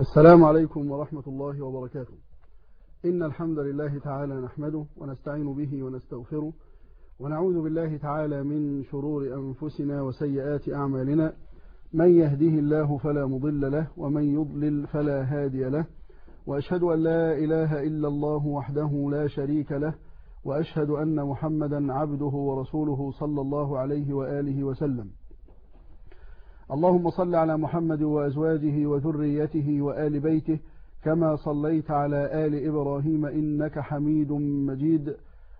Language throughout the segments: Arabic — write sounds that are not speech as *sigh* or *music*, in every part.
السلام عليكم ورحمة الله وبركاته. إن الحمد لله تعالى نحمده ونستعين به ونستغفره ونعوذ بالله تعالى من شرور أنفسنا وسيئات أعمالنا. من يهده الله فلا مضل له ومن يضلل فلا هادي له. وأشهد أن لا إله إلا الله وحده لا شريك له. وأشهد أن محمدا عبده ورسوله صلى الله عليه وآله وسلم. اللهم صل على محمد وأزواجه وذريته وآل بيته كما صليت على آل إبراهيم إنك حميد مجيد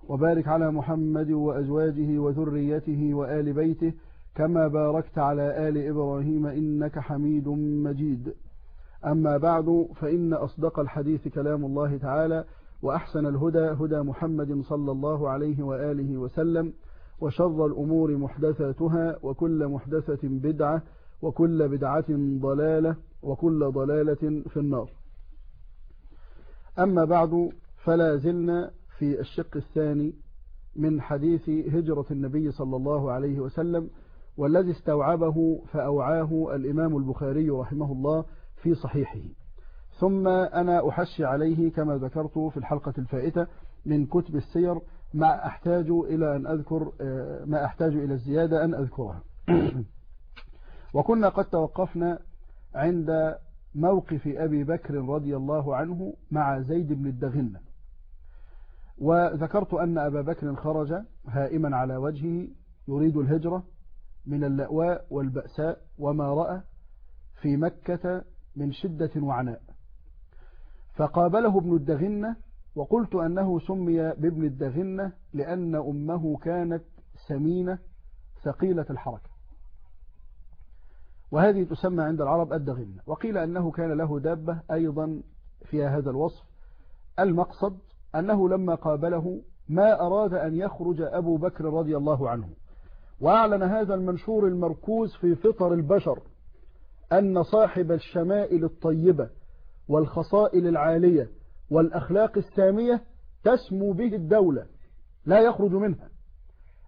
وبارك على محمد وأزواجه وذريته وآل بيته كما باركت على آل إبراهيم إنك حميد مجيد أما بعد فإن أصدق الحديث كلام الله تعالى وأحسن الهدى هدى محمد صلى الله عليه وآله وسلم وشر الأمور محدثاتها وكل محدثة بدعة وكل بدعة ضلالة وكل ضلالة في النار. أما بعد فلا زلنا في الشق الثاني من حديث هجرة النبي صلى الله عليه وسلم والذي استوعبه فأوعاه الإمام البخاري رحمه الله في صحيحه. ثم أنا أحشي عليه كما ذكرت في الحلقة الفائتة من كتب السير ما أحتاج إلى أن أذكر آه، ما أحتاج إلى الزيادة أن أذكرها. *clears throat* وكنا قد توقفنا عند موقف أبي بكر رضي الله عنه مع زيد بن الدغنة. وذكرت أن أبا بكر خرج هائما على وجهه يريد الهجرة من اللأواء والبأساء وما رأى في مكة من شدة وعناء. فقابله ابن الدغنة وقلت أنه سمي بابن الدغنة لأن أمه كانت سمينة ثقيلة الحركة. وهذه تسمى عند العرب الدغنة وقيل أنه كان له دابة أيضا فيها هذا الوصف. المقصد أنه لما قابله ما أراد أن يخرج أبو بكر رضي الله عنه. وأعلن هذا المنشور المركوز في فطر البشر أن صاحب الشمائل الطيبة والخصائل العالية والأخلاق السامية تسمو به الدولة لا يخرج منها.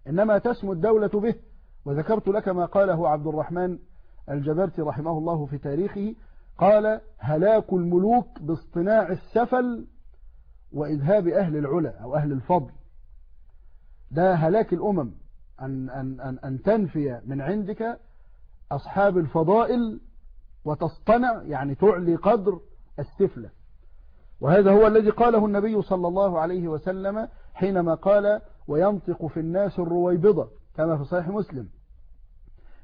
إنما تسمو الدولة به وذكرت لك ما قاله عبد الرحمن الجبرتي رحمه الله في تاريخه قال هلاك الملوك باصطناع السفل وإذهاب أهل العلا أو أهل الفضل. ده هلاك الأمم. أن, أن, أن, أن تنفي من عندك أصحاب الفضائل وتصطنع يعني تعلي قدر السفلة. وهذا هو الذي قاله النبي صلى الله عليه وسلم حينما قال وينطق في الناس الرويبضة كما في صحيح مسلم.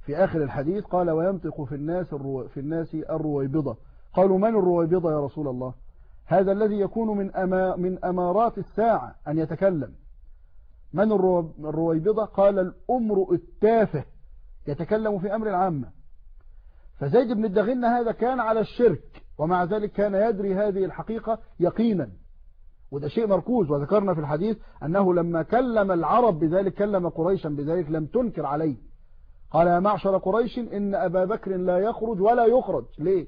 في آخر الحديث قال وينطق في الناس الرو... في الناس الرويبضة. قالوا من الرويبضة يا رسول الله؟ هذا الذي يكون من أما... من أمارات الساعة أن يتكلم. من الرو... الرويبضة؟ قال الأمر التافه يتكلم في أمر العامة. فزيد بن الدغن هذا كان على الشرك ومع ذلك كان يدري هذه الحقيقة يقينا. وده شيء مركوز وذكرنا في الحديث أنه لما كلم العرب بذلك كلم قريشا بذلك لم تنكر عليه. قال يا معشر قريش إن أبا بكر لا يخرج ولا يخرج. ليه؟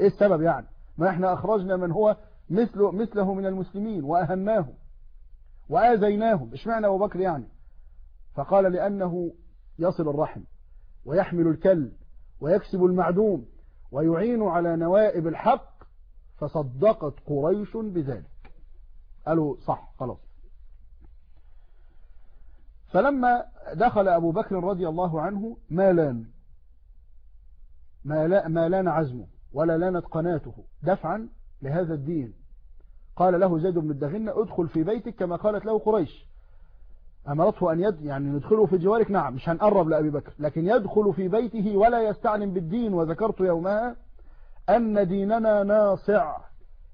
إيه السبب يعني؟ ما إحنا أخرجنا من هو مثل مثله من المسلمين وأهمناهم وآذيناهم. معنى أبو بكر يعني؟ فقال لأنه يصل الرحم ويحمل الكل ويكسب المعدوم ويعين على نوائب الحق فصدقت قريش بذلك. قالوا صح خلاص. فلما دخل أبو بكر رضي الله عنه ما لأن. ما ما لأن عزمه ولا لانت قناته دفعا لهذا الدين. قال له زيد بن الدغنة ادخل في بيتك كما قالت له قريش. أمرته أن يد يعني ندخله في جوارك؟ نعم مش هنقرب لأبي بكر لكن يدخل في بيته ولا يستعلم بالدين. وذكرت يومها أن ديننا ناصع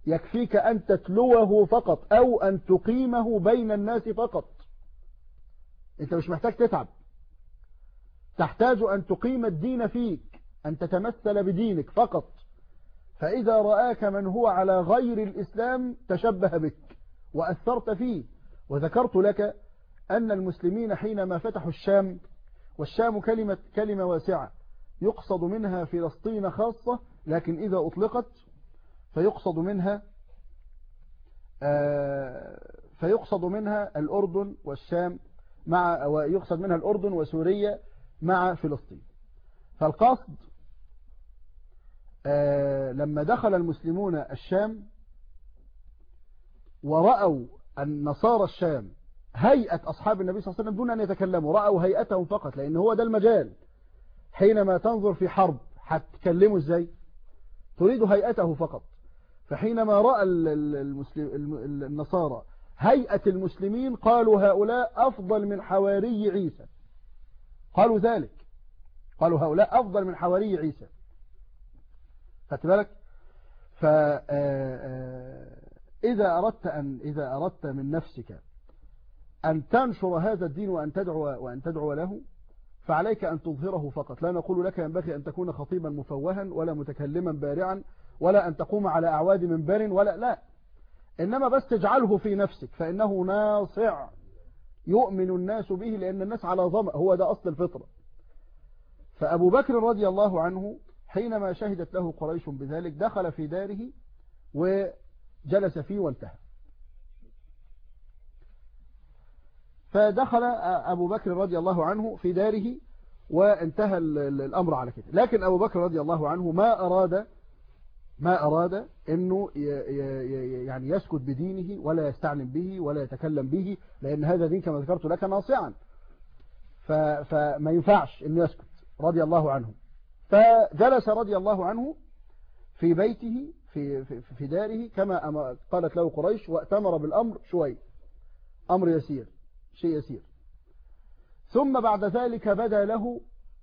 يكفيك أن تتلوه فقط أو أن تقيمه بين الناس فقط. انت مش محتاج تتعب. تحتاج أن تقيم الدين فيك أن تتمثل بدينك فقط. فإذا رآك من هو على غير الإسلام تشبه بك وأثرت فيه. وذكرت لك أن المسلمين حينما فتحوا الشام والشام كلمة كلمة واسعة يقصد منها فلسطين خاصة لكن إذا أطلقت فيقصد منها آه، فيقصد منها الأردن والشام مع ويقصد منها الأردن وسوريا مع فلسطين. فالقصد آه، لما دخل المسلمون الشام ورأوا النصارى الشام هيئة أصحاب النبي صلى الله عليه وسلم دون أن يتكلموا رأوا هيئتهم فقط لأن هو ده المجال. حينما تنظر في حرب هتكلموا إزاي؟ تريد هيئته فقط. فحينما رأى النصارى هيئة المسلمين قالوا هؤلاء أفضل من حواري عيسى. قالوا ذلك. قالوا هؤلاء أفضل من حواري عيسى. خدت بالك؟ فإذا آه، آه، أردت أن إذا أردت من نفسك أن تنشر هذا الدين وأن تدعو وأن تدعو له فعليك أن تظهره فقط. لا نقول لك ينبغي أن تكون خطيبا مفوها ولا متكلما بارعا ولا أن تقوم على أعواد منبر ولا لا. إنما بس تجعله في نفسك فإنه ناصع يؤمن الناس به لأن الناس على ظمأ هو ده أصل الفطرة. فأبو بكر رضي الله عنه حينما شهدت له قريش بذلك دخل في داره وجلس فيه وانتهى. فدخل أبو بكر رضي الله عنه في داره وانتهى الأمر على كده. لكن أبو بكر رضي الله عنه ما أراد ما أراد أنه يعني يسكت بدينه ولا يستعلم به ولا يتكلم به لأن هذا دين كما ذكرت لك ناصعا. فما ينفعش أنه يسكت رضي الله عنه. فجلس رضي الله عنه في بيته في, في, في داره كما قالت له قريش وأتمر بالأمر شوي. أمر يسير شيء يسير. ثم بعد ذلك بدا له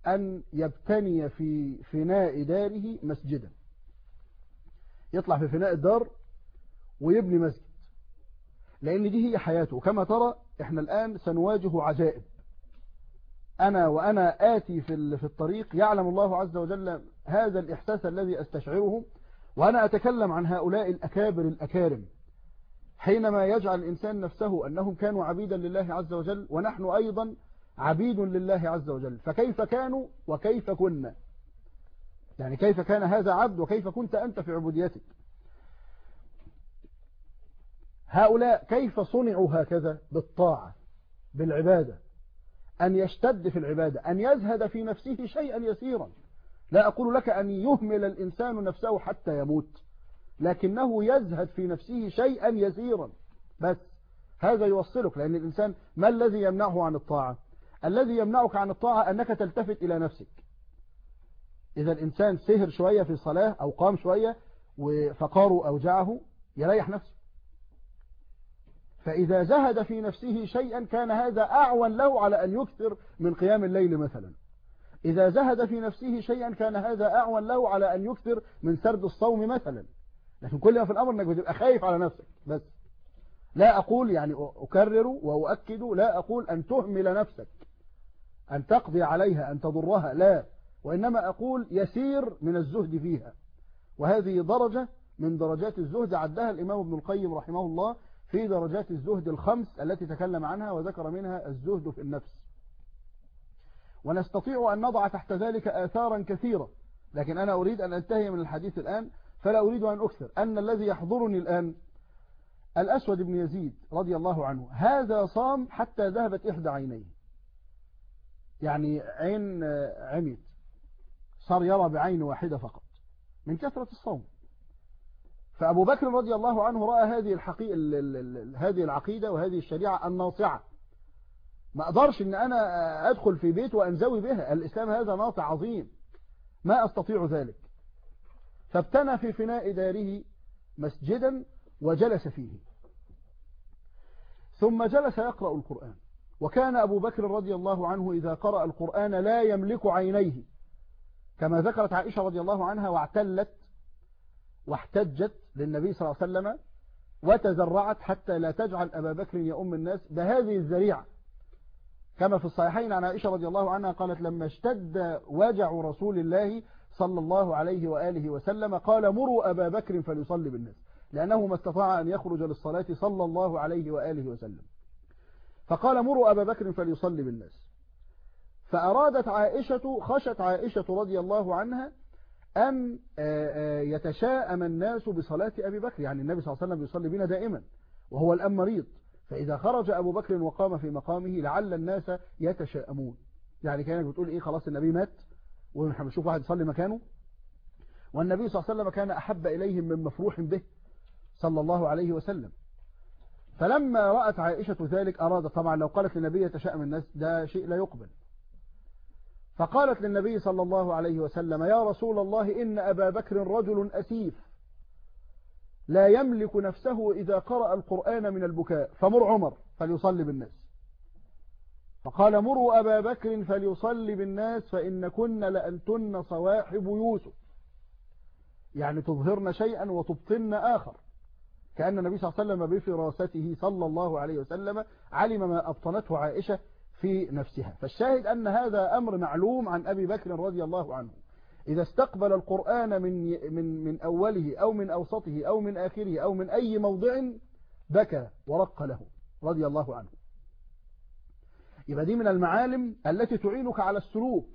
أن يبتني في فناء داره مسجدا. يطلع في فناء الدار ويبني مسجد. لأن دي هي حياته. وكما ترى إحنا الآن سنواجه عجائب. أنا وأنا آتي في الطريق يعلم الله عز وجل هذا الإحساس الذي أستشعره وأنا أتكلم عن هؤلاء الأكابر الأكارم. حينما يجعل الإنسان نفسه أنهم كانوا عبيدا لله عز وجل ونحن أيضا عبيد لله عز وجل. فكيف كانوا وكيف كنا؟ يعني كيف كان هذا عبد وكيف كنت أنت في عبوديتك؟ هؤلاء كيف صنعوا هكذا بالطاعة بالعبادة؟ أن يشتد في العبادة أن يزهد في نفسه شيئا يسيرا. لا أقول لك أن يهمل الإنسان نفسه حتى يموت لكنه يزهد في نفسه شيئا يسيرا. بس هذا يوصلك لأن الإنسان ما الذي يمنعه عن الطاعة؟ الذي يمنعك عن الطاعة أنك تلتفت إلى نفسك. إذا الإنسان سهر شوية في الصلاة أو قام شوية وفقاره أوجعه يريح نفسه. فإذا زهد في نفسه شيئا كان هذا أعون له على أن يكثر من قيام الليل مثلا. إذا زهد في نفسه شيئا كان هذا أعون له على أن يكثر من سرد الصوم مثلا. لكن كل ما في الأمر أنك بتبقى خايف على نفسك. بس لا أقول يعني أكرر وأؤكد لا أقول أن تهمل نفسك أن تقضي عليها أن تضرها لا. وإنما أقول يسير من الزهد فيها. وهذه درجة من درجات الزهد عدها الإمام ابن القيم رحمه الله في درجات الزهد الخمس التي تكلم عنها وذكر منها الزهد في النفس. ونستطيع أن نضع تحت ذلك آثارا كثيرة لكن أنا أريد أن أنتهي من الحديث الآن فلا أريد أن أكثر. أن الذي يحضرني الآن الأسود بن يزيد رضي الله عنه هذا صام حتى ذهبت إحدى عينيه. يعني عين عميت. صار يرى بعين واحدة فقط من كثرة الصوم. فأبو بكر رضي الله عنه رأى هذه الحقيقة هذه العقيدة وهذه الشريعة الناصعة. ما أقدرش أن أنا أدخل في بيت وأنزوي بها الإسلام هذا ناطع عظيم. ما أستطيع ذلك. فابتنى في فناء داره مسجدا وجلس فيه. ثم جلس يقرأ القرآن. وكان أبو بكر رضي الله عنه إذا قرأ القرآن لا يملك عينيه. كما ذكرت عائشة رضي الله عنها واعتلت واحتجت للنبي صلى الله عليه وسلم وتزرعت حتى لا تجعل أبا بكر يؤم الناس بهذه الزريعة. كما في الصحيحين عن عائشة رضي الله عنها قالت لما اشتد وجع رسول الله صلى الله عليه وآله وسلم قال مروا أبا بكر فليصلي بالناس لأنه ما استطاع أن يخرج للصلاة صلى الله عليه وآله وسلم. فقال مروا أبا بكر فليصلي بالناس. فأرادت عائشة خشت عائشة رضي الله عنها أن آه، آه، يتشاءم الناس بصلاة أبي بكر. يعني النبي صلى الله عليه وسلم يصلي بنا دائما وهو الآن مريض. فإذا خرج أبو بكر وقام في مقامه لعل الناس يتشاءمون. يعني كانت بتقول إيه خلاص النبي مات ونحن بنشوف واحد يصلي مكانه. والنبي صلى الله عليه وسلم كان أحب إليهم من مفروح به صلى الله عليه وسلم. فلما رأت عائشة ذلك أرادت طبعا لو قالت للنبي يتشاءم الناس ده شيء لا يقبل. فقالت للنبي صلى الله عليه وسلم يا رسول الله إن أبا بكر رجل أسيف. لا يملك نفسه إذا قرأ القرآن من البكاء. فمر عمر فليصلي بالناس. فقال مروا أبا بكر فليصلي بالناس فإن كن لأنتن صواحب يوسف. يعني تظهرن شيئا وتبطن آخر. كأن النبي صلى الله عليه وسلم بفراسته صلى الله عليه وسلم علم ما أبطنته عائشة في نفسها. فالشاهد أن هذا أمر معلوم عن أبي بكر رضي الله عنه. إذا استقبل القرآن من, من, من أوله أو من أوسطه أو من آخره أو من أي موضع بكى ورق له رضي الله عنه. يبقى دي من المعالم التي تعينك على السلوك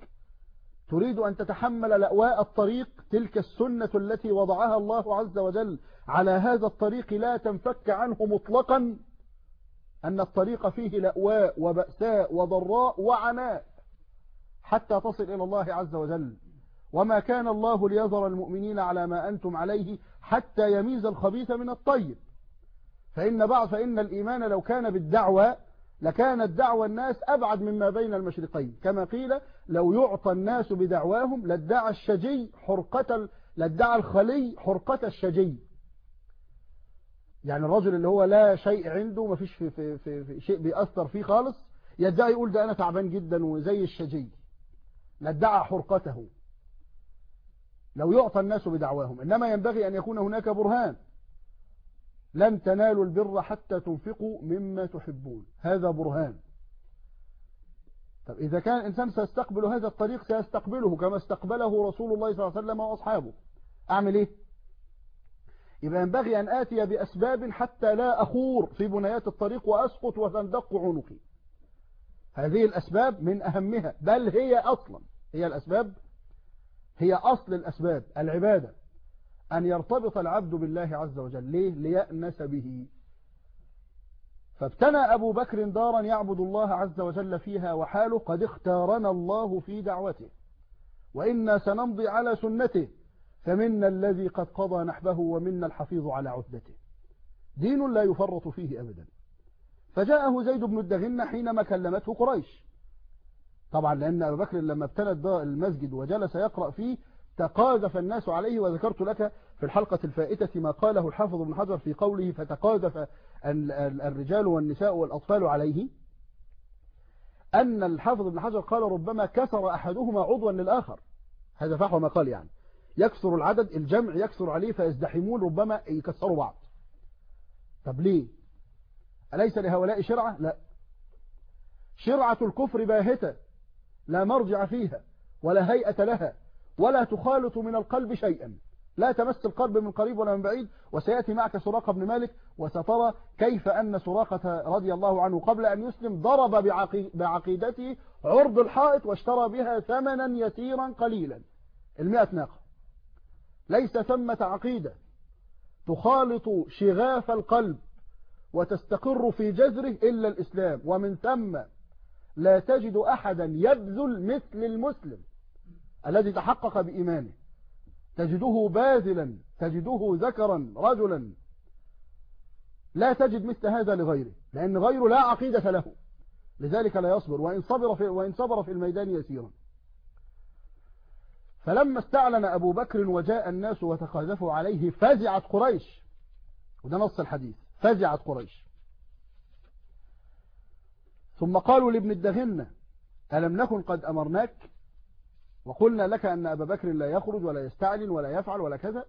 تريد أن تتحمل لأواء الطريق تلك السنة التي وضعها الله عز وجل على هذا الطريق لا تنفك عنه مطلقا. أن الطريق فيه لأواء وبأساء وضراء وعناء حتى تصل إلى الله عز وجل. وما كان الله ليذر المؤمنين على ما أنتم عليه حتى يميز الخبيث من الطيب. فإن بعض فإن الإيمان لو كان بالدعوة لكانت دعوى الناس أبعد مما بين المشرقين. كما قيل لو يعطى الناس بدعواهم لادعى الشجي حرقة لادعى الخلي حرقة الشجي. يعني الرجل اللي هو لا شيء عنده ما فيش في, في, في, في شيء بيأثر فيه خالص يدعي يقول ده أنا تعبان جدا وزي الشجي. ندعى حرقته. لو يعطى الناس بدعواهم. إنما ينبغي أن يكون هناك برهان. لن تنالوا البر حتى تنفقوا مما تحبون. هذا برهان. طب إذا كان الإنسان سيستقبل هذا الطريق سيستقبله كما استقبله رسول الله صلى الله عليه وسلم وأصحابه. أعمل إيه؟ يبقى ينبغي أن آتي بأسباب حتى لا أخور في بنيات الطريق وأسقط وتندق عنقي. هذه الأسباب من أهمها. بل هي أصلا. هي الأسباب. هي أصل الأسباب. العبادة. أن يرتبط العبد بالله عز وجل. ليه؟ ليأنس به. فابتنى أبو بكر دارا يعبد الله عز وجل فيها وحاله قد اختارنا الله في دعوته. وإنا سنمضي على سنته. فمنا الذي قد قضى نحبه ومنا الحفيظ على عدته دين لا يفرط فيه أبدا. فجاءه زيد بن الدغن حينما كلمته قريش. طبعا لأن أبو بكر لما ابتلت المسجد وجلس يقرأ فيه تقاذف الناس عليه وذكرت لك في الحلقة الفائتة ما قاله الحافظ بن حجر في قوله فتقاذف الرجال والنساء والأطفال عليه. أن الحافظ بن حجر قال ربما كسر أحدهما عضوا للآخر. هذا فحوى ما قال يعني. يكثر العدد الجمع يكثر عليه فيزدحمون ربما يكسروا بعض. طب ليه؟ أليس لهؤلاء شرعة؟ لا. شرعة الكفر باهتة لا مرجع فيها ولا هيئة لها ولا تخالط من القلب شيئا. لا تمس القلب من قريب ولا من بعيد. وسيأتي معك سراقة بن مالك وسترى كيف أن سراقة رضي الله عنه قبل أن يسلم ضرب بعقيدته عرض الحائط واشترى بها ثمنا يسيرا قليلا. المئة ناقة. ليس ثمة عقيدة. تخالط شغاف القلب وتستقر في جذره إلا الإسلام. ومن ثم لا تجد أحدا يبذل مثل المسلم الذي تحقق بإيمانه. تجده باذلا تجده ذكرا رجلا. لا تجد مثل هذا لغيره لأن غيره لا عقيدة له. لذلك لا يصبر. وإن صبر في, وإن صبر في الميدان يسيرا. فلما استعلن أبو بكر وجاء الناس وتخاذفوا عليه فزعت قريش. وده نص الحديث. فزعت قريش. ثم قالوا لابن الدغنة ألم نكن قد أمرناك؟ وقلنا لك أن أبا بكر لا يخرج ولا يستعلن ولا يفعل ولا كذا.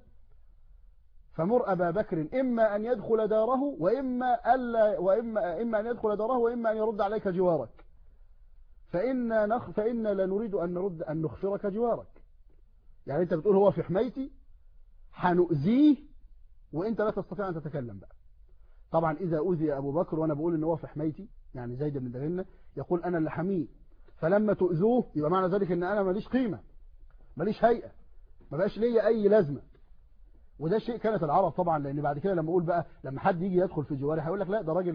فمر أبا بكر إما أن يدخل داره وإما, ألا وإما إما أن يدخل داره وإما أن يرد عليك جوارك. فإنا, نخ فإنا لا نريد أن نرد أن نخفرك جوارك. يعني أنت بتقول هو في حمايتي هنؤذيه وأنت لا تستطيع أن تتكلم بقى. طبعا إذا اوذي أبو بكر وأنا بقول إن هو في حمايتي يعني زيد بن دغنه يقول أنا اللي حميه. فلما تؤذوه يبقى معنى ذلك إن أنا ماليش قيمة ماليش هيئة ما بقاش ليا أي لازمة. وده شيء كانت العرب طبعا لأن بعد كده لما أقول بقى لما حد يجي يدخل في جواري هيقول لك لا ده راجل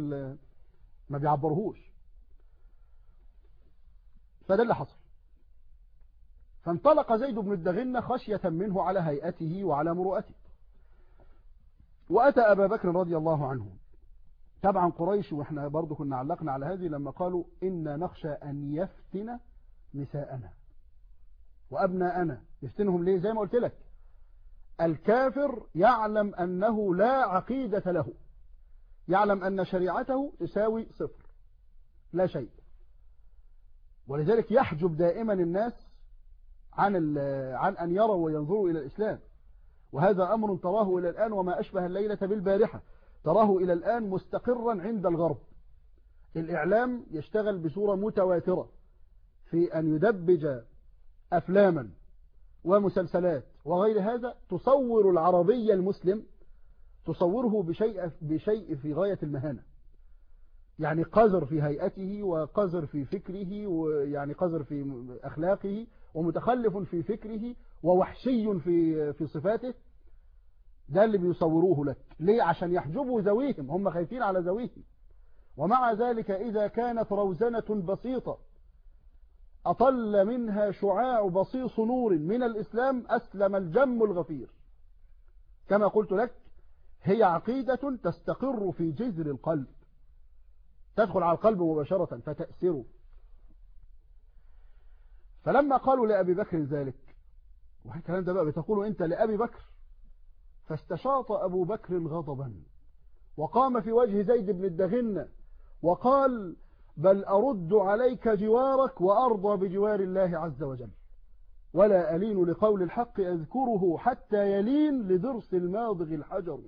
ما بيعبرهوش. فده اللي حصل. فانطلق زيد بن الدغن خشية منه على هيئته وعلى مرؤته وأتى أبا بكر رضي الله عنه. تبعا قريش وإحنا برضو كنا علقنا على هذه لما قالوا إنا نخشى أن يفتن نساءنا. وأبناءنا. يفتنهم ليه؟ زي ما قلت لك. الكافر يعلم أنه لا عقيدة له. يعلم أن شريعته تساوي صفر. لا شيء. ولذلك يحجب دائما الناس عن عن أن يروا وينظروا إلى الإسلام. وهذا أمر تراه إلى الآن وما أشبه الليلة بالبارحة. تراه إلى الآن مستقرا عند الغرب. الإعلام يشتغل بصورة متواترة في أن يدبج أفلاما ومسلسلات وغير هذا تصور العربي المسلم تصوره بشيء, بشيء في غاية المهانة. يعني قذر في هيئته وقذر في فكره ويعني قذر في أخلاقه ومتخلف في فكره ووحشي في في صفاته ده اللي بيصوروه لك. ليه؟ عشان يحجبوا زويهم هم خايفين على زويهم ومع ذلك إذا كانت روزنة بسيطة أطل منها شعاع بصيص نور من الإسلام أسلم الجم الغفير. كما قلت لك هي عقيدة تستقر في جذر القلب. تدخل على القلب مباشرة فتأثره فلما قالوا لأبي بكر ذلك الكلام ده بقى بتقوله أنت لأبي بكر فاستشاط أبو بكر غضبا وقام في وجه زيد بن الدغن وقال بل أرد عليك جوارك وأرضى بجوار الله عز وجل ولا ألين لقول الحق أذكره حتى يلين لدرس الماضغ الحجر.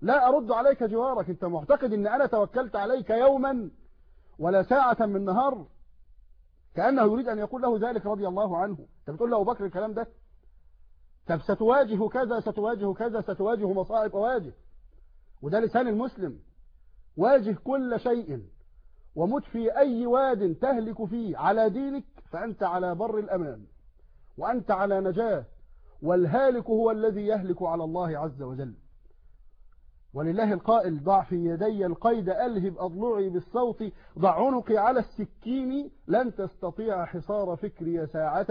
لا أرد عليك جوارك أنت معتقد أن أنا توكلت عليك يوما ولا ساعة من نهار كأنه يريد أن يقول له ذلك رضي الله عنه. أنت بتقول له بكر الكلام ده؟ طب ستواجه كذا ستواجه كذا ستواجه مصائب واجه وده لسان المسلم. واجه كل شيء. ومت في أي واد تهلك فيه. على دينك فأنت على بر الأمان. وأنت على نجاة. والهالك هو الذي يهلك على الله عز وجل. ولله القائل ضع في يدي القيد ألهب أضلعي بالصوت ضع عنقي على السكين لن تستطيع حصار فكري ساعة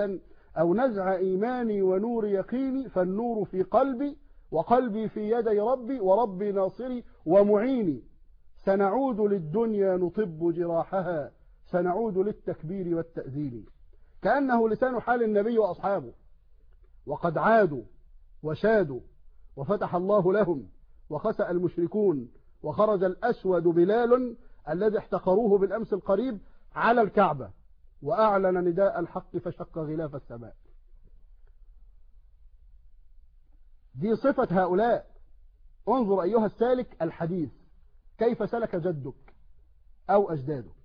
أو نزع إيماني ونور يقيني فالنور في قلبي وقلبي في يدي ربي وربي ناصري ومعيني. سنعود للدنيا نطب جراحها سنعود للتكبير والتأذين كأنه لسان حال النبي وأصحابه. وقد عادوا وشادوا وفتح الله لهم. وخسأ المشركون وخرج الأسود بلال الذي احتقروه بالأمس القريب على الكعبة وأعلن نداء الحق فشق غلاف السماء. دي صفة هؤلاء. انظر أيها السالك الحديث. كيف سلك جدك أو أجدادك.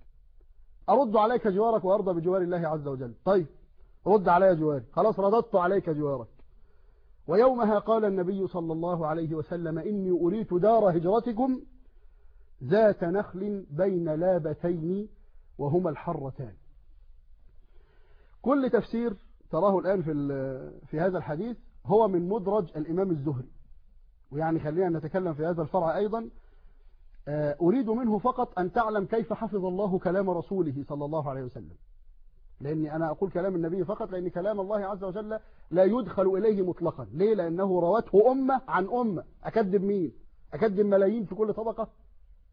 أرد عليك جوارك وأرضى بجوار الله عز وجل. طيب رد علي جواري. خلاص رددت عليك جوارك. ويومها قال النبي صلى الله عليه وسلم إني أريت دار هجرتكم ذات نخل بين لابتين وهما الحرتان. كل تفسير تراه الآن في, في هذا الحديث هو من مدرج الإمام الزهري. ويعني خلينا نتكلم في هذا الفرع أيضا. آه، أريد منه فقط أن تعلم كيف حفظ الله كلام رسوله صلى الله عليه وسلم. لأني أنا أقول كلام النبي فقط لأن كلام الله عز وجل لا يدخل إليه مطلقا. ليه؟ لأنه روته أمة عن أمة. أكذب مين؟ أكذب ملايين في كل طبقة؟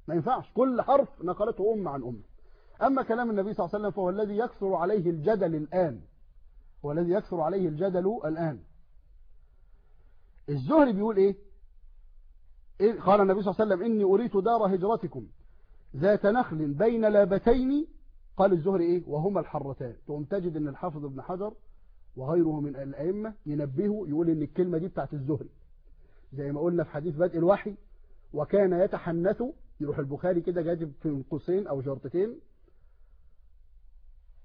ما ينفعش. كل حرف نقلته أمة عن أمة. أما كلام النبي صلى الله عليه وسلم فهو الذي يكثر عليه الجدل الآن. هو الذي يكثر عليه الجدل الآن. الزهري بيقول إيه؟, إيه؟ قال النبي صلى الله عليه وسلم إني أريت دار هجرتكم ذات نخل بين لابتين قال الزهري إيه؟ وهما الحرتان. تقوم تجد إن الحافظ ابن حجر وغيره من الأئمة ينبهه يقول إن الكلمة دي بتاعت الزهري. زي ما قلنا في حديث بدء الوحي وكان يتحنث يروح البخاري كده جاجب في قوسين أو شرطتين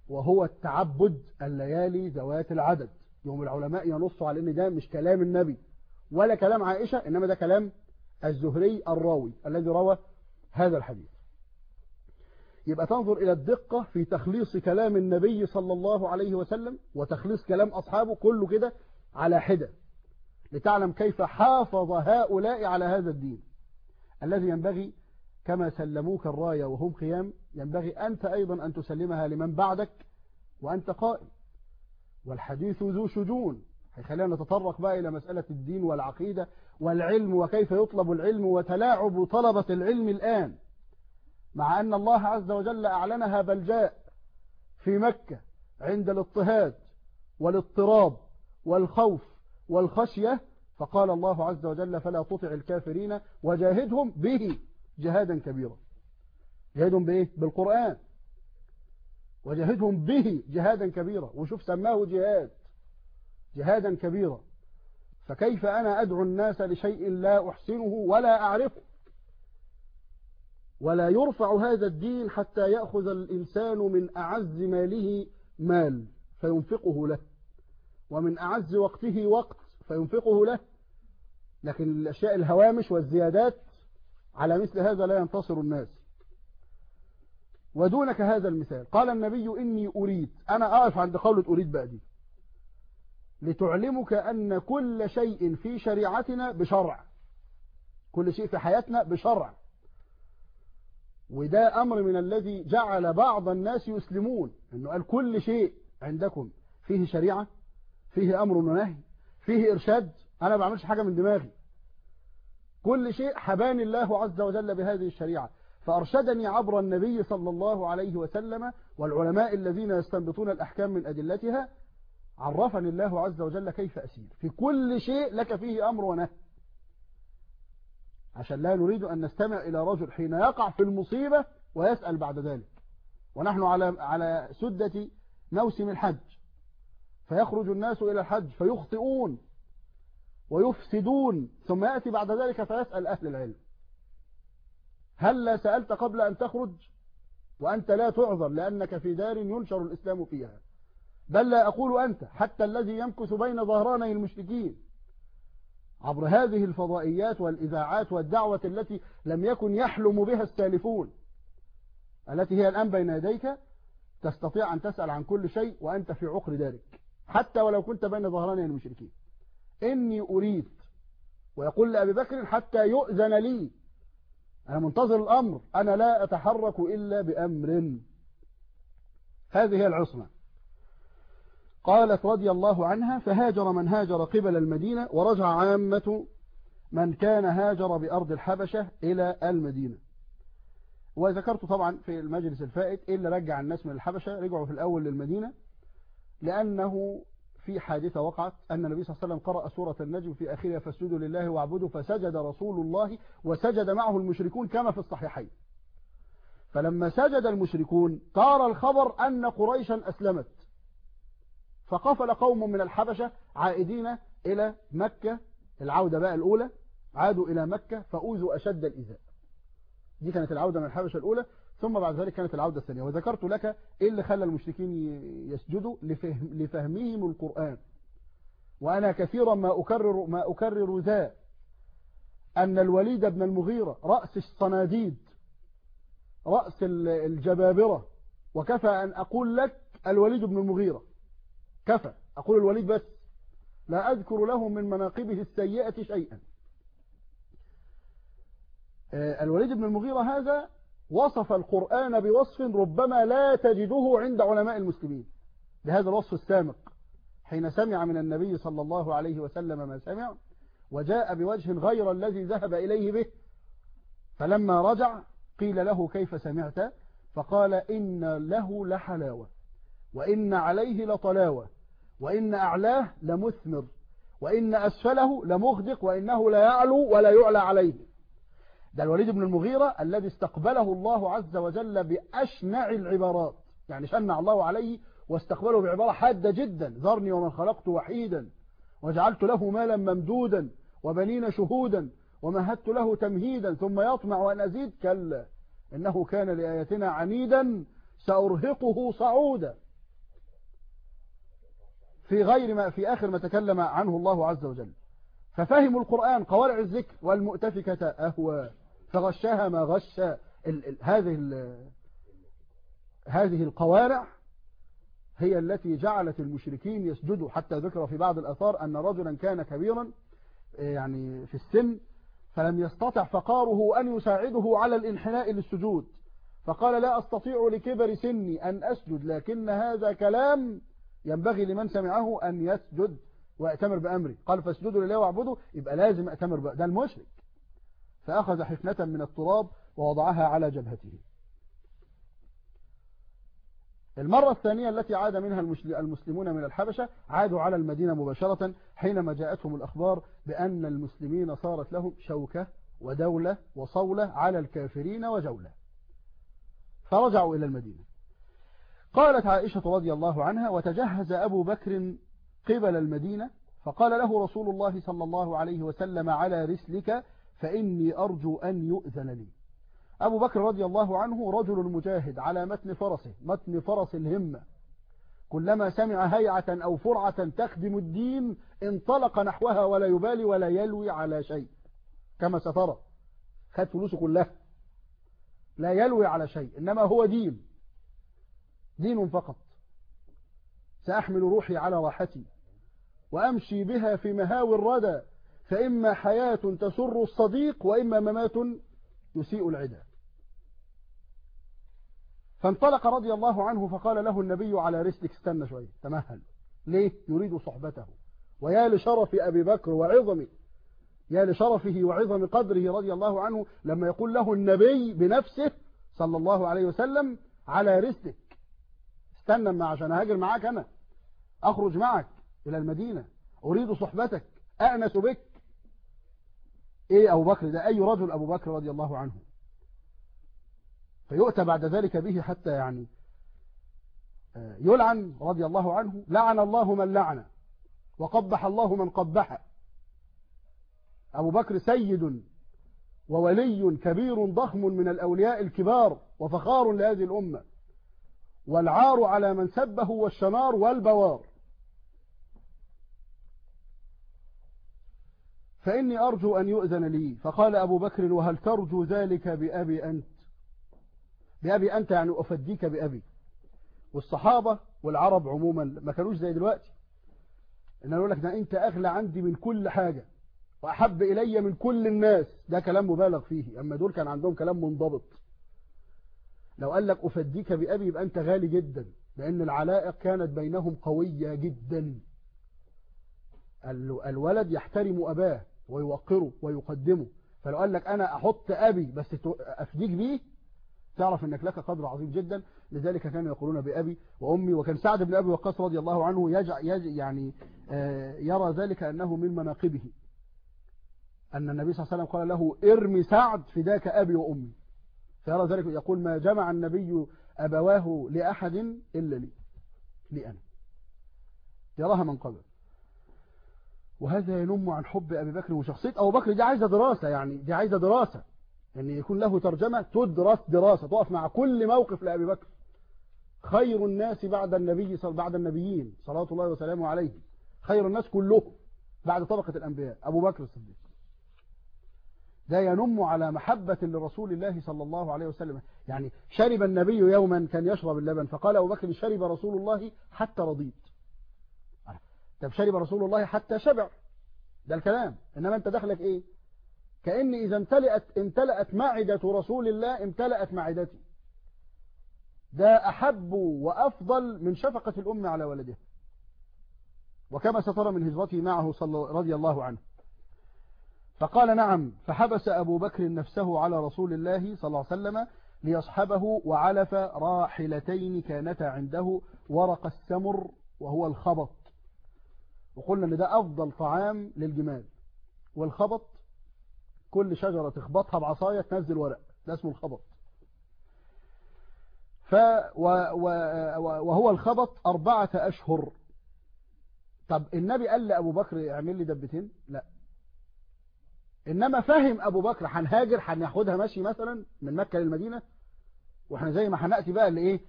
وهو التعبد الليالي ذوات العدد. يوم العلماء ينصوا على إن ده مش كلام النبي ولا كلام عائشة إنما ده كلام الزهري الراوي الذي روى هذا الحديث. يبقى تنظر إلى الدقة في تخليص كلام النبي صلى الله عليه وسلم وتخليص كلام أصحابه كله كده على حدة. لتعلم كيف حافظ هؤلاء على هذا الدين. الذي ينبغي كما سلموك الراية وهم قيام ينبغي أنت أيضا أن تسلمها لمن بعدك وأنت قائم. والحديث ذو شجون. هيخلينا نتطرق بقى إلى مسألة الدين والعقيدة والعلم وكيف يطلب العلم وتلاعب طلبة العلم الآن. مع أن الله عز وجل أعلنها بل جاء في مكة عند الاضطهاد والاضطراب والخوف والخشية فقال الله عز وجل فلا تطع الكافرين وجاهدهم به جهادا كبيرا. جاهدهم بإيه؟ بالقرآن. وجاهدهم به جهادا كبيرا. وشوف سماه جهاد جهادا كبيرا. فكيف أنا أدعو الناس لشيء لا أحسنه ولا أعرفه؟ ولا يرفع هذا الدين حتى يأخذ الإنسان من أعز ماله مال فينفقه له. ومن أعز وقته وقت فينفقه له. لكن الأشياء الهوامش والزيادات على مثل هذا لا ينتصر الناس. ودونك هذا المثال. قال النبي إني أريد. أنا أقف عند قولة أريد بقى دي. لتعلمك أن كل شيء في شريعتنا بشرع. كل شيء في حياتنا بشرع. وده أمر من الذي جعل بعض الناس يسلمون أنه قال كل شيء عندكم فيه شريعة فيه أمر ونهي فيه إرشاد أنا بعملش حاجة من دماغي. كل شيء حباني الله عز وجل بهذه الشريعة. فأرشدني عبر النبي صلى الله عليه وسلم والعلماء الذين يستنبطون الأحكام من أدلتها عرفني الله عز وجل كيف أسير. في كل شيء لك فيه أمر ونهي. عشان لا نريد أن نستمع إلى رجل حين يقع في المصيبة ويسأل بعد ذلك. ونحن على على سدة موسم الحج. فيخرج الناس إلى الحج فيخطئون ويفسدون. ثم يأتي بعد ذلك فيسأل أهل العلم. هل لا سألت قبل أن تخرج؟ وأنت لا تعذر لأنك في دار ينشر الإسلام فيها. بل لا أقول أنت حتى الذي يمكث بين ظهراني المشركين. عبر هذه الفضائيات والإذاعات والدعوة التي لم يكن يحلم بها السالفون التي هي الآن بين يديك تستطيع أن تسأل عن كل شيء وأنت في عقر ذلك حتى ولو كنت بين ظهراني المشركين. إني أريد ويقول لأبي بكر حتى يؤذن لي أنا منتظر الأمر أنا لا أتحرك إلا بأمر. هذه هي العصمة. قالت رضي الله عنها فهاجر من هاجر قبل المدينة ورجع عامة من كان هاجر بأرض الحبشة إلى المدينة. وذكرت طبعا في المجلس الفائت إلا رجع الناس من الحبشة رجعوا في الأول للمدينة لأنه في حادثة وقعت أن النبي صلى الله عليه وسلم قرأ سورة النجم في آخرها فاسجدوا لله واعبدوا فسجد رسول الله وسجد معه المشركون كما في الصحيحين. فلما سجد المشركون طار الخبر أن قريشا أسلمت. فقفل قوم من الحبشة عائدين إلى مكة العودة بقى الأولى عادوا إلى مكة فأوذوا أشد الإيذاء. دي كانت العودة من الحبشة الأولى ثم بعد ذلك كانت العودة الثانية. وذكرت لك إيه اللي خلى المشركين يسجدوا؟ لفهم لفهمهم القرآن. وأنا كثيرا ما أكرر, ما أكرر ذا أن الوليد بن المغيرة رأس الصناديد رأس الجبابرة. وكفى أن أقول لك الوليد بن المغيرة. كفى. أقول الوليد بس. لا أذكر له من مناقبه السيئة شيئا. آه، الوليد بن المغيرة هذا وصف القرآن بوصف ربما لا تجده عند علماء المسلمين. بهذا الوصف السامق. حين سمع من النبي صلى الله عليه وسلم ما سمع وجاء بوجه غير الذي ذهب إليه به فلما رجع قيل له كيف سمعت؟ فقال إن له لحلاوة وإن عليه لطلاوة. وإن أعلاه لمثمر وإن أسفله لمغدق وإنه لا يعلو ولا يعلى عليه. ده الوليد بن المغيرة الذي استقبله الله عز وجل بأشنع العبارات. يعني شنع الله عليه واستقبله بعبارة حادة جدا. ذرني ومن خلقت وحيدا وجعلت له مالا ممدودا وبنين شهودا ومهدت له تمهيدا ثم يطمع أن أزيد. كلا إنه كان لآياتنا عنيدا سأرهقه صعودا. في غير ما في آخر ما تكلم عنه الله عز وجل. ففهموا القرآن قوارع الذكر والمؤتفكة. أهوى فغشاها ما غش ال ال هذه ال هذه القوارع هي التي جعلت المشركين يسجدوا. حتى ذكر في بعض الأثار أن رجلا كان كبيرا آه، يعني في السن فلم يستطع فقاره أن يساعده على الانحناء للسجود. فقال لا أستطيع لكبر سني أن أسجد لكن هذا كلام ينبغي لمن سمعه أن يسجد ويأتمر بأمري. قال فاسجدوا لله واعبدوا يبقى لازم أتمر بأمري ده المشرك. فأخذ حفنة من التراب ووضعها على جبهته. المرة الثانية التي عاد منها المسلمون من الحبشة عادوا على المدينة مباشرة حينما جاءتهم الأخبار بأن المسلمين صارت لهم شوكة ودولة وصولة على الكافرين وجولة. فرجعوا إلى المدينة. قالت عائشة رضي الله عنها وتجهز أبو بكر قبل المدينة فقال له رسول الله صلى الله عليه وسلم على رسلك فإني أرجو أن يؤذن لي. أبو بكر رضي الله عنه رجل مجاهد على متن فرسه متن فرس الهمة. كلما سمع هيعة أو فرعة تخدم الدين انطلق نحوها ولا يبالي ولا يلوي على شيء. كما سترى خد فلوسه كلها لا يلوي على شيء إنما هو دين. دين فقط. سأحمل روحي على راحتي وأمشي بها في مهاوي الردى فإما حياة تسر الصديق وإما ممات يسيء العدى فانطلق رضي الله عنه فقال له النبي على رسلك استنى شوية تمهل. ليه؟ يريد صحبته. ويا لشرف أبي بكر وعظمه يا لشرفه وعظم قدره رضي الله عنه لما يقول له النبي بنفسه صلى الله عليه وسلم على رسلك استنى ما عشان اهاجر معاك أنا. أخرج معك إلى المدينة. أريد صحبتك. أعنس بك. إيه أبو بكر ده؟ أي رجل أبو بكر رضي الله عنه؟ فيؤتى بعد ذلك به حتى يعني آه، يلعن رضي الله عنه. لعن الله من لعن. وقبح الله من قبح. أبو بكر سيد وولي كبير ضخم من الأولياء الكبار وفخار لهذه الأمة. والعار على من سبه والشنار والبوار. فإني أرجو أن يؤذن لي. فقال أبو بكر وهل ترجو ذلك بأبي أنت؟ بأبي أنت يعني أفديك بأبي. والصحابة والعرب عموما ما كانوش زي دلوقتي. إن أقول لك ده أنت أغلى عندي من كل حاجة وأحب إلي من كل الناس. ده كلام مبالغ فيه. أما دول كان عندهم كلام منضبط. لو قال لك أفديك بأبي يبقى أنت غالي جدا لأن العلائق كانت بينهم قوية جدا. الولد يحترم أباه ويوقره ويقدمه. فلو قال لك أنا أحط أبي بس أفديك بيه تعرف أنك لك قدر عظيم جدا. لذلك كانوا يقولون بأبي وأمي. وكان سعد بن أبي وقاص رضي الله عنه يجع يجع يعني آه، يرى ذلك أنه من مناقبه. أن النبي صلى الله عليه وسلم قال له ارمي سعد فداك أبي وأمي. فيرى ذلك يقول ما جمع النبي أبواه لأحد إلا لي لأنا. يراها من قبل. وهذا ينم عن حب أبي بكر وشخصية أبو بكر دي عايزة دراسة يعني دي عايزة دراسة. أن يكون له ترجمة تدرس دراسة تقف مع كل موقف لأبي بكر. خير الناس بعد النبي بعد النبيين صلاة الله وسلامه عليه. خير الناس كلهم بعد طبقة الأنبياء. أبو بكر الصديق. ده ينم على محبة لرسول الله صلى الله عليه وسلم. يعني شرب النبي يوما كان يشرب اللبن فقال أبو بكر شرب رسول الله حتى رضيت. طب شرب رسول الله حتى شبع. ده الكلام. إنما أنت دخلك إيه؟ كأن إذا امتلأت, امتلأت معدة رسول الله امتلأت معدتي. ده أحب وأفضل من شفقة الأم على ولده. وكما سترى من هجرته معه صلى رضي الله عنه. فقال نعم فحبس أبو بكر نفسه على رسول الله صلى الله عليه وسلم ليصحبه وعلف راحلتين كانتا عنده ورق السمر وهو الخبط. وقلنا إن ده أفضل طعام للجمال. والخبط كل شجرة تخبطها بعصاية تنزل ورق ده اسمه الخبط. ف و و وهو الخبط أربعة أشهر. طب النبي قال لأبو بكر اعمل لي دبتين؟ لا. إنما فهم أبو بكر هنهاجر هناخدها ماشي مثلا من مكة للمدينة. وإحنا زي ما هناتي بقى لإيه؟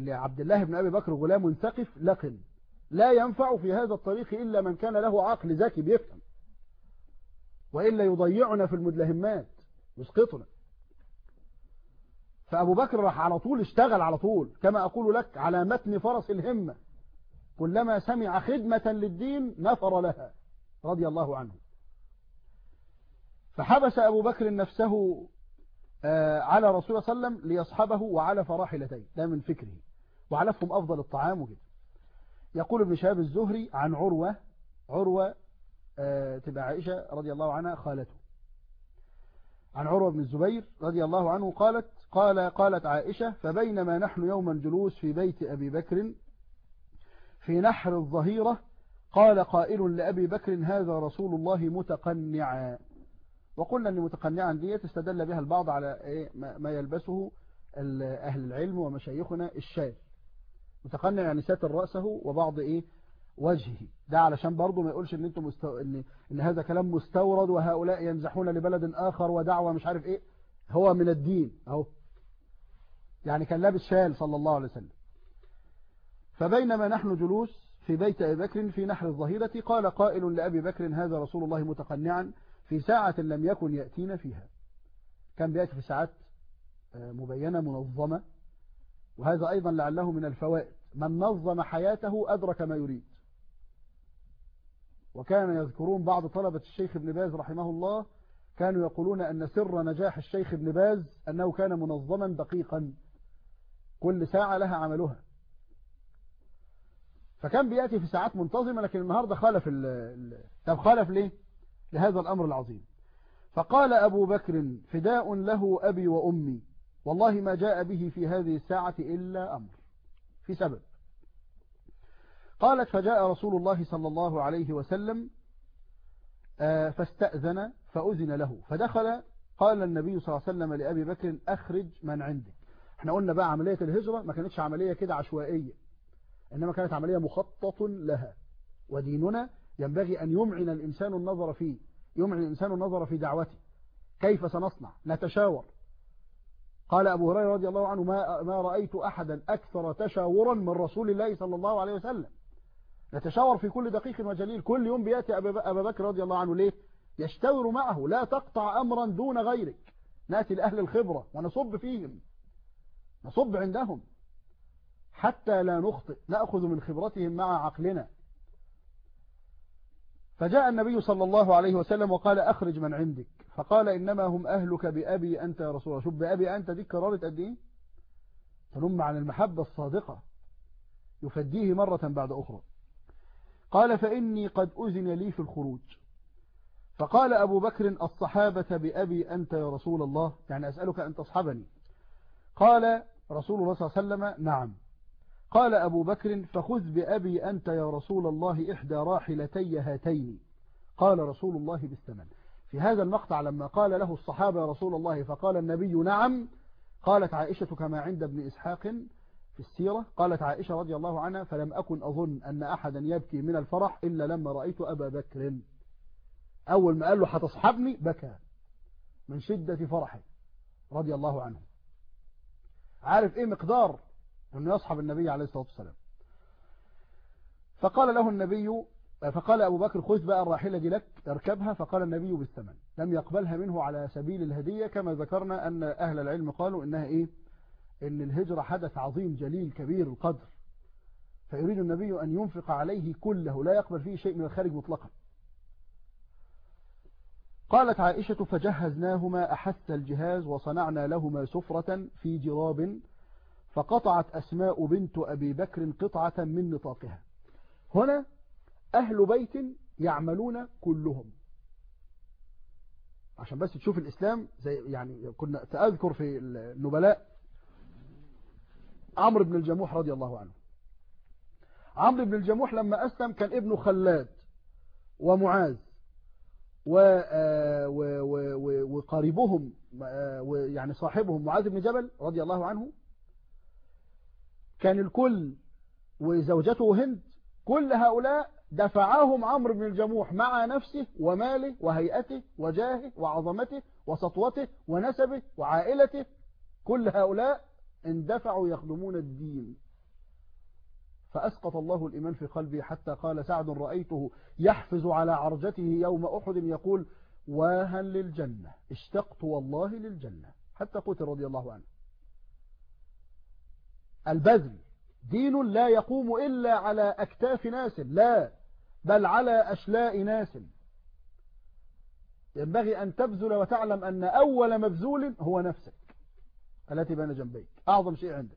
لعبد الله بن أبي بكر غلام منثقف لقن. لا ينفع في هذا الطريق إلا من كان له عقل ذكي بيفهم. وإلا يضيعنا في المدلهمات يسقطنا. فأبو بكر راح على طول اشتغل على طول. كما أقول لك على متن فرس الهمة. كلما سمع خدمة للدين نفر لها رضي الله عنه. فحبس أبو بكر نفسه آه، على رسول الله صلى الله عليه وسلم ليصحبه وعلى فراحلتين ده من فكره. وعلفهم أفضل الطعام وكده. يقول ابن شهاب الزهري عن عروة عروة آه، تبع عائشة رضي الله عنها خالته. عن عروة بن الزبير رضي الله عنه قالت قال قالت عائشة فبينما نحن يوما جلوس في بيت أبي بكر في نحر الظهيرة قال قائل لأبي بكر هذا رسول الله متقنعا. وقلنا أن متقنعا ديت استدل بها البعض على إيه، ما يلبسه أهل العلم ومشايخنا الشاذ. متقنع يعني ساتر رأسه وبعض إيه وجهه. ده علشان برضه ما يقولش إن أنتم مستو... ان... إن هذا كلام مستورد وهؤلاء ينزحون لبلد آخر ودعوة مش عارف إيه. هو من الدين أهو. يعني كان لابس شال صلى الله عليه وسلم. فبينما نحن جلوس في بيت أبي بكر في نحر الظهيرة قال قائل لأبي بكر هذا رسول الله متقنعا. في ساعة لم يكن يأتينا فيها. كان بيأتي في ساعات آه، مبينة منظمة. وهذا أيضا لعله من الفوائد. من نظم حياته أدرك ما يريد. وكان يذكرون بعض طلبة الشيخ ابن باز رحمه الله كانوا يقولون أن سر نجاح الشيخ ابن باز أنه كان منظما دقيقا. كل ساعة لها عملها. فكان بيأتي في ساعات منتظمة لكن النهاردة خالف ال... طب خالف ليه؟ لهذا الأمر العظيم. فقال أبو بكر فداء له أبي وأمي. والله ما جاء به في هذه الساعة إلا أمر. في سبب. قالت فجاء رسول الله صلى الله عليه وسلم آه، فاستأذن فأذن له. فدخل قال النبي صلى الله عليه وسلم لأبي بكر أخرج من عندك. إحنا قلنا بقى عملية الهجرة ما كانتش عملية كده عشوائية. إنما كانت عملية مخطط لها. وديننا ينبغي أن يمعن الإنسان النظر فيه يمعن الإنسان النظر في دعوته. كيف سنصنع؟ نتشاور. قال أبو هريرة رضي الله عنه ما, ما رأيت أحدا أكثر تشاورا من رسول الله صلى الله عليه وسلم. نتشاور في كل دقيق وجليل. كل يوم بيأتي أبا بكر رضي الله عنه. ليه؟ يشتور معه. لا تقطع أمرا دون غيرك. نأتي لأهل الخبرة ونصب فيهم. نصب عندهم. حتى لا نخطئ. نأخذ من خبرتهم مع عقلنا. فجاء النبي صلى الله عليه وسلم وقال أخرج من عندك. فقال إنما هم أهلك بأبي أنت يا رسول الله. شوف بأبي أنت دي كرارة قد إيه تنم عن المحبة الصادقة. يفديه مرة بعد أخرى. قال فإني قد أذن لي في الخروج. فقال أبو بكر الصحابة بأبي أنت يا رسول الله؟ يعني أسألك أن تصحبني. قال رسول الله صلى الله عليه وسلم نعم. قال أبو بكر فخذ بأبي أنت يا رسول الله إحدى راحلتي هاتين. قال رسول الله بالثمن. في هذا المقطع لما قال له الصحابة يا رسول الله فقال النبي نعم قالت عائشة كما عند ابن إسحاق في السيرة قالت عائشة رضي الله عنها فلم أكن أظن أن أحدا يبكي من الفرح إلا لما رأيت أبا بكر. أول ما قال له هتصحبني بكى من شدة فرحه رضي الله عنه. عارف إيه مقدار أنه يصحب النبي عليه الصلاة والسلام. فقال له النبي فقال أبو بكر خذ بقى الراحلة دي لك اركبها. فقال النبي بالثمن. لم يقبلها منه على سبيل الهدية كما ذكرنا أن أهل العلم قالوا إنها إيه؟ إن الهجرة حدث عظيم جليل كبير القدر. فيريد النبي أن ينفق عليه كله لا يقبل فيه شيء من الخارج مطلقا. قالت عائشة فجهزناهما أحث الجهاز وصنعنا لهما سفرة في جراب فقطعت أسماء بنت أبي بكر قطعة من نطاقها. هنا أهل بيت يعملون كلهم. عشان بس تشوف الإسلام زي يعني كنا تأذكر في النبلاء عمرو بن الجموح رضي الله عنه. عمرو بن الجموح لما أسلم كان ابنه خلاد ومعاذ آه، وقريبهم آه، يعني صاحبهم معاذ بن جبل رضي الله عنه كان الكل وزوجته هند كل هؤلاء دفعهم عمرو بن الجموح مع نفسه وماله وهيئته وجاهه وعظمته وسطوته ونسبه وعائلته. كل هؤلاء اندفعوا يخدمون الدين. فأسقط الله الإيمان في قلبي حتى قال سعد رأيته يحفز على عرجته يوم أحد يقول واها للجنة اشتقت والله للجنة. حتى قتل رضي الله عنه. البذل. دين لا يقوم إلا على أكتاف ناس. لا بل على أشلاء ناس. ينبغي أن تبذل وتعلم أن أول مبذول هو نفسك. التي بين جنبيك. أعظم شيء عندك.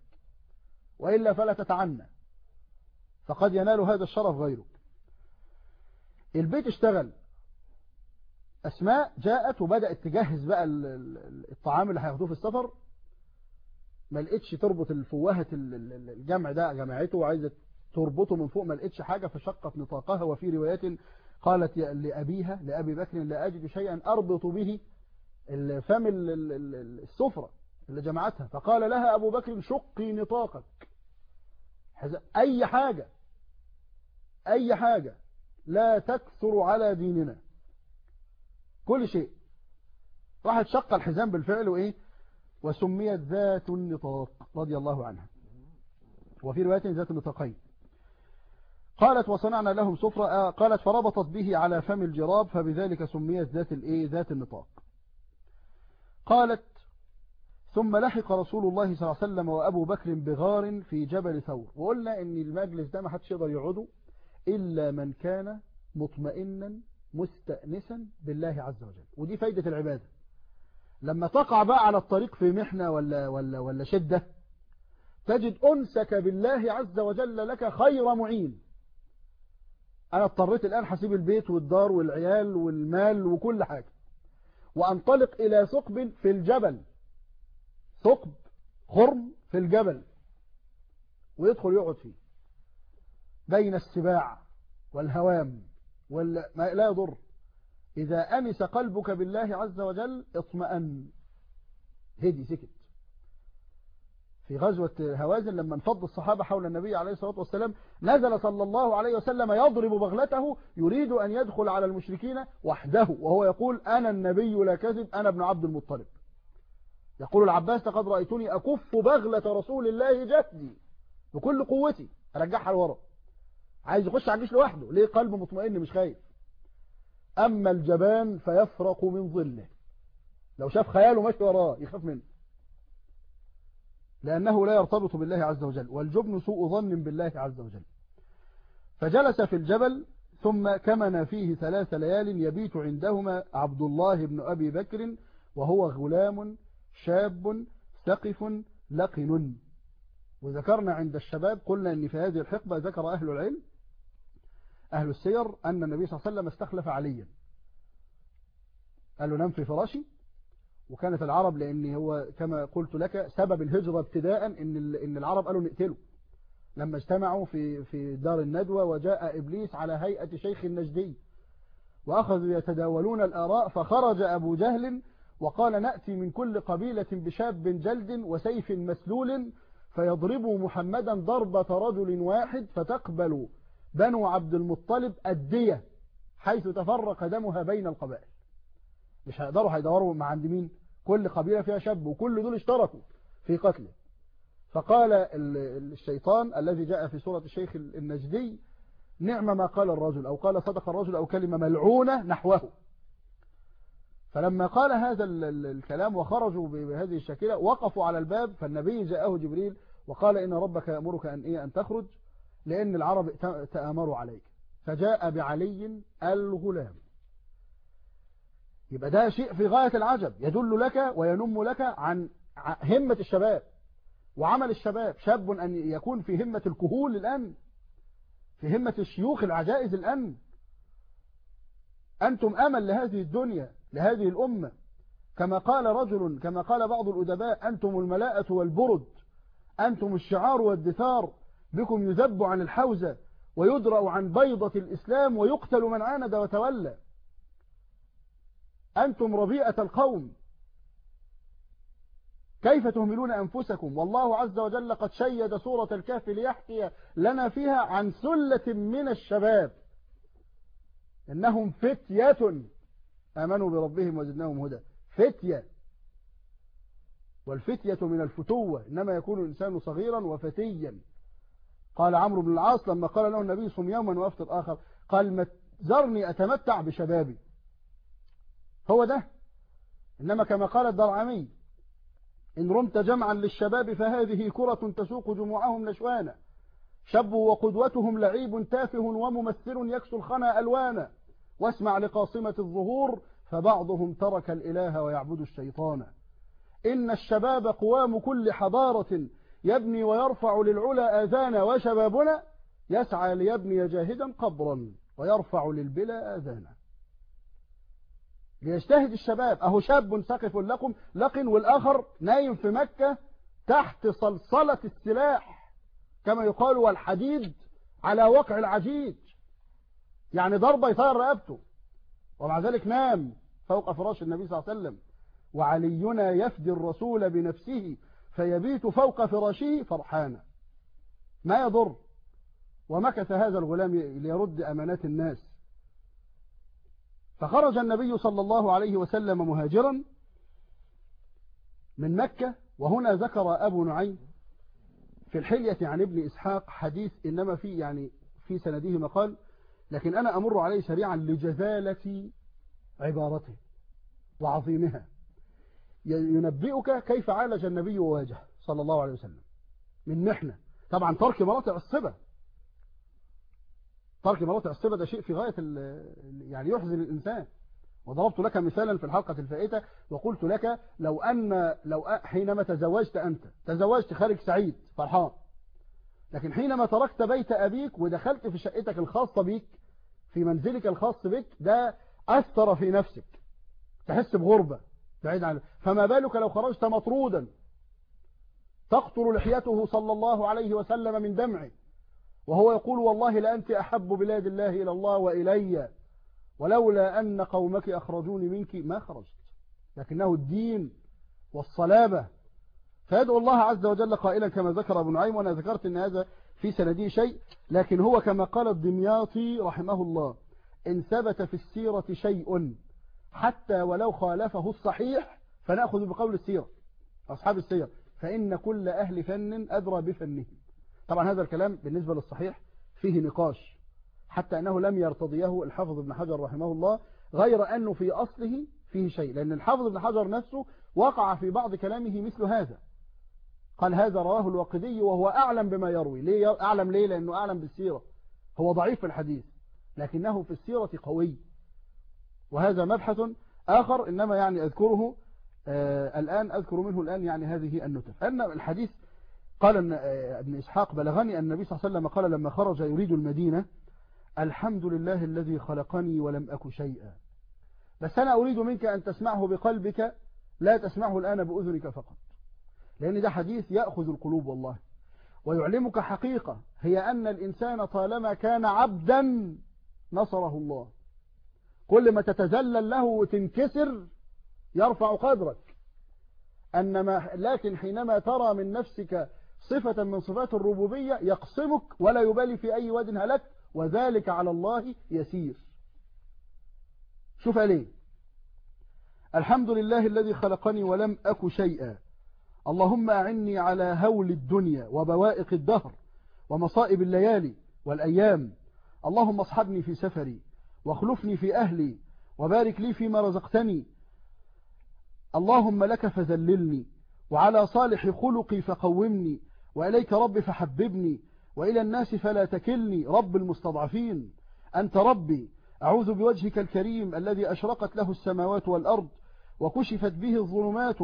وإلا فلا تتعنى. فقد ينال هذا الشرف غيرك. البيت اشتغل. أسماء جاءت وبدأت تجهز بقى الطعام اللي هياخدوه في السفر. ما لقيتش تربط الفوهة الجمع ده جمعته وعايزة تربطه من فوق ما لقيتش حاجة فشقت نطاقها وفي روايات قالت لأبيها لأبي بكر لا أجد شيئا أربط به الفم السفرة اللي جمعتها. فقال لها أبو بكر شقي نطاقك. أي حاجة أي حاجة. لا تكثر على ديننا. كل شيء. راحت شق الحزام بالفعل وإيه؟ وسميت ذات النطاق رضي الله عنها. وفي رواية ذات النطاقين. قالت وصنعنا لهم سفرة آه، قالت فربطت به على فم الجراب فبذلك سميت ذات الايه ذات النطاق. قالت ثم لحق رسول الله صلى الله عليه وسلم وأبو بكر بغار في جبل ثور. وقلنا إن المجلس ده ما حدش يقدر يقعده إلا من كان مطمئنا مستأنسا بالله عز وجل. ودي فايدة العبادة. لما تقع بقى على الطريق في محنة ولا, ولا, ولا شدة تجد أنسك بالله عز وجل لك خير معين. أنا اضطريت الآن حسيب البيت والدار والعيال والمال وكل حاجة. وأنطلق إلى ثقب في الجبل. ثقب خرم في الجبل. ويدخل يقعد فيه. بين السباع والهوام ولا ما لا يضر. إذا أمس قلبك بالله عز وجل اطمأن. هدي سكت. في غزوة هوازن لما انفض الصحابة حول النبي عليه الصلاة والسلام نزل صلى الله عليه وسلم يضرب بغلته يريد أن يدخل على المشركين وحده وهو يقول أنا النبي لا كذب أنا ابن عبد المطلب. يقول العباس لقد رأيتني أكف بغلة رسول الله جسدي بكل قوتي. أرجعها لورا. عايز يخش على الجيش لوحده. ليه؟ قلبه مطمئن مش خايف. أما الجبان فيفرق من ظله. لو شاف خياله ماشي وراه يخاف منه. لأنه لا يرتبط بالله عز وجل والجبن سوء ظن بالله عز وجل. فجلس في الجبل ثم كمن فيه ثلاث ليال يبيت عندهما عبد الله بن أبي بكر وهو غلام شاب ثقف لقن. وذكرنا عند الشباب قلنا أن في هذه الحقبة ذكر أهل العلم أهل السير أن النبي صلى الله عليه وسلم استخلف عليا. قال له نام في فراشي. وكانت العرب لأن هو كما قلت لك سبب الهجرة ابتداء إن, إن العرب قالوا نقتله. لما اجتمعوا في, في دار الندوة وجاء إبليس على هيئة شيخ النجدي وأخذوا يتداولون الآراء فخرج أبو جهل وقال نأتي من كل قبيلة بشاب جلد وسيف مسلول فيضربوا محمدا ضربة رجل واحد فتقبل بنو عبد المطلب أدية حيث تفرق دمها بين القبائل. مش هيقدروا هيدوروا مع عند مين؟ كل قبيلة فيها شاب وكل دول اشتركوا في قتله. فقال الشيطان الذي جاء في سورة الشيخ النجدي نعم ما قال الرجل أو قال صدق الرجل أو كلمة ملعونة نحوه. فلما قال هذا الكلام وخرجوا بهذه الشكلة وقفوا على الباب فالنبي جاءه جبريل وقال إن ربك يأمرك أن, إيه أن تخرج. لأن العرب تآمروا عليك. فجاء بعلي الغلام. يبقى ده شيء في غاية العجب. يدل لك وينم لك عن همة الشباب وعمل الشباب. شاب أن يكون في همة الكهول الآن في همة الشيوخ العجائز الآن. أنتم أمل لهذه الدنيا لهذه الأمة. كما قال رجل كما قال بعض الأدباء أنتم الملاءة والبرد أنتم الشعار والدثار. بكم يذب عن الحوزة ويدرأ عن بيضة الإسلام ويقتل من عاند وتولى. أنتم ربيئة القوم. كيف تهملون أنفسكم؟ والله عز وجل قد شيد سورة الكهف ليحكي لنا فيها عن سلة من الشباب. إنهم فتية. آمنوا بربهم وزدناهم هدى. فتية. والفتية من الفتوة. إنما يكون الإنسان صغيرا وفتيا. قال عمرو بن العاص لما قال له النبي صم يوما وافطر آخر قال زرني أتمتع بشبابي. هو ده؟ إنما كما قال الدرعمي إن رمت جمعا للشباب فهذه كرة تسوق جموعهم نشوانا. شب وقدوتهم لعيب تافه وممثل يكسو الخنا ألوانا. واسمع لقاصمة الظهور فبعضهم ترك الإله ويعبد الشيطان. إن الشباب قوام كل حضارة يبني ويرفع للعلا آذانا وشبابنا يسعى ليبني جاهدا قبرا ويرفع للبلا آذانا. ليجتهد الشباب أهو شاب سقف لكم لقن والآخر نايم في مكة تحت صلصلة السلاح كما يقال والحديد على وقع العجيج. يعني ضربة يطير رقبته ومع ذلك نام فوق فراش النبي صلى الله عليه وسلم. وعلينا يفدي الرسول بنفسه فيبيت فوق فراشه فرحانا. ما يضر ومكث هذا الغلام ليرد أمانات الناس. فخرج النبي صلى الله عليه وسلم مهاجرا من مكة وهنا ذكر أبو نعيم في الحلية عن ابن إسحاق حديث إنما في يعني في سنده مقال لكن أنا أمر عليه سريعا لجزالة عبارته وعظيمها. ينبئك كيف عالج النبي وواجه صلى الله عليه وسلم. من محنة. طبعا ترك مراتع الصبا. ترك مراتع الصبا ده شيء في غاية يعني يحزن الإنسان. وضربت لك مثالا في الحلقة الفائتة وقلت لك لو أن لو حينما تزوجت أنت تزوجت خارج سعيد فرحان. لكن حينما تركت بيت أبيك ودخلت في شقتك الخاصة بك في منزلك الخاص بك ده أثر في نفسك. تحس بغربة. بعيد عن فما بالك لو خرجت مطرودا تقطر لحيته صلى الله عليه وسلم من دمعه وهو يقول والله لأنت أحب بلاد الله إلى الله وإلي ولولا أن قومك أخرجوني منك ما خرجت. لكنه الدين والصلابة. فيدعو الله عز وجل قائلا كما ذكر ابن عيم وأنا ذكرت أن هذا في سنده شيء لكن هو كما قال الدمياطي رحمه الله إن ثبت في السيرة شيء حتى ولو خالفه الصحيح فنأخذ بقول السيرة أصحاب السيرة فإن كل أهل فن أدرى بفنه. طبعا هذا الكلام بالنسبة للصحيح فيه نقاش حتى أنه لم يرتضيه الحافظ ابن حجر رحمه الله غير أنه في أصله فيه شيء لأن الحافظ ابن حجر نفسه وقع في بعض كلامه مثل هذا. قال هذا رواه الوقدي وهو أعلم بما يروي. ليه أعلم ليه؟ لأنه أعلم بالسيرة. هو ضعيف في الحديث لكنه في السيرة قوي. وهذا مبحث آخر إنما يعني أذكره آه، الآن أذكر منه الآن يعني هذه النتف. أن الحديث قال أن آه، ابن إسحاق بلغني أن النبي صلى الله عليه وسلم قال لما خرج يريد المدينة الحمد لله الذي خلقني ولم أك شيئا. بس أنا أريد منك أن تسمعه بقلبك لا تسمعه الآن بأذنك فقط. لأن ده حديث يأخذ القلوب والله. ويعلمك حقيقة هي أن الإنسان طالما كان عبدا نصره الله. كل ما تتذلل له وتنكسر يرفع قدرك. أنما لكن حينما ترى من نفسك صفة من صفات الربوبية يقصمك ولا يبالي في أي واد هلك وذلك على الله يسير. شوف عليه. الحمد لله الذي خلقني ولم أك شيئا. اللهم أعني على هول الدنيا وبوائق الدهر ومصائب الليالي والأيام. اللهم اصحبني في سفري. واخلفني في أهلي وبارك لي فيما رزقتني. اللهم لك فذللني وعلى صالح خلقي فقومني وإليك رب فحببني وإلى الناس فلا تكلني. رب المستضعفين أنت ربي. أعوذ بوجهك الكريم الذي أشرقت له السماوات والأرض وكشفت به الظلمات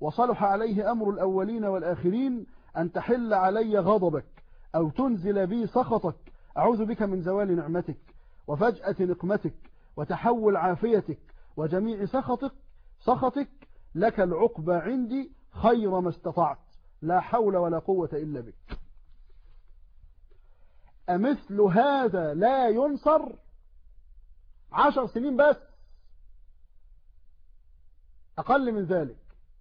وصلح عليه أمر الأولين والآخرين. أن تحل علي غضبك أو تنزل بي سخطك. أعوذ بك من زوال نعمتك. وفجأة نقمتك وتحول عافيتك وجميع سخطك سخطك لك العقبى عندي خير ما استطعت. لا حول ولا قوة إلا بك. أمثل هذا لا ينصر عشر سنين بس. أقل من ذلك.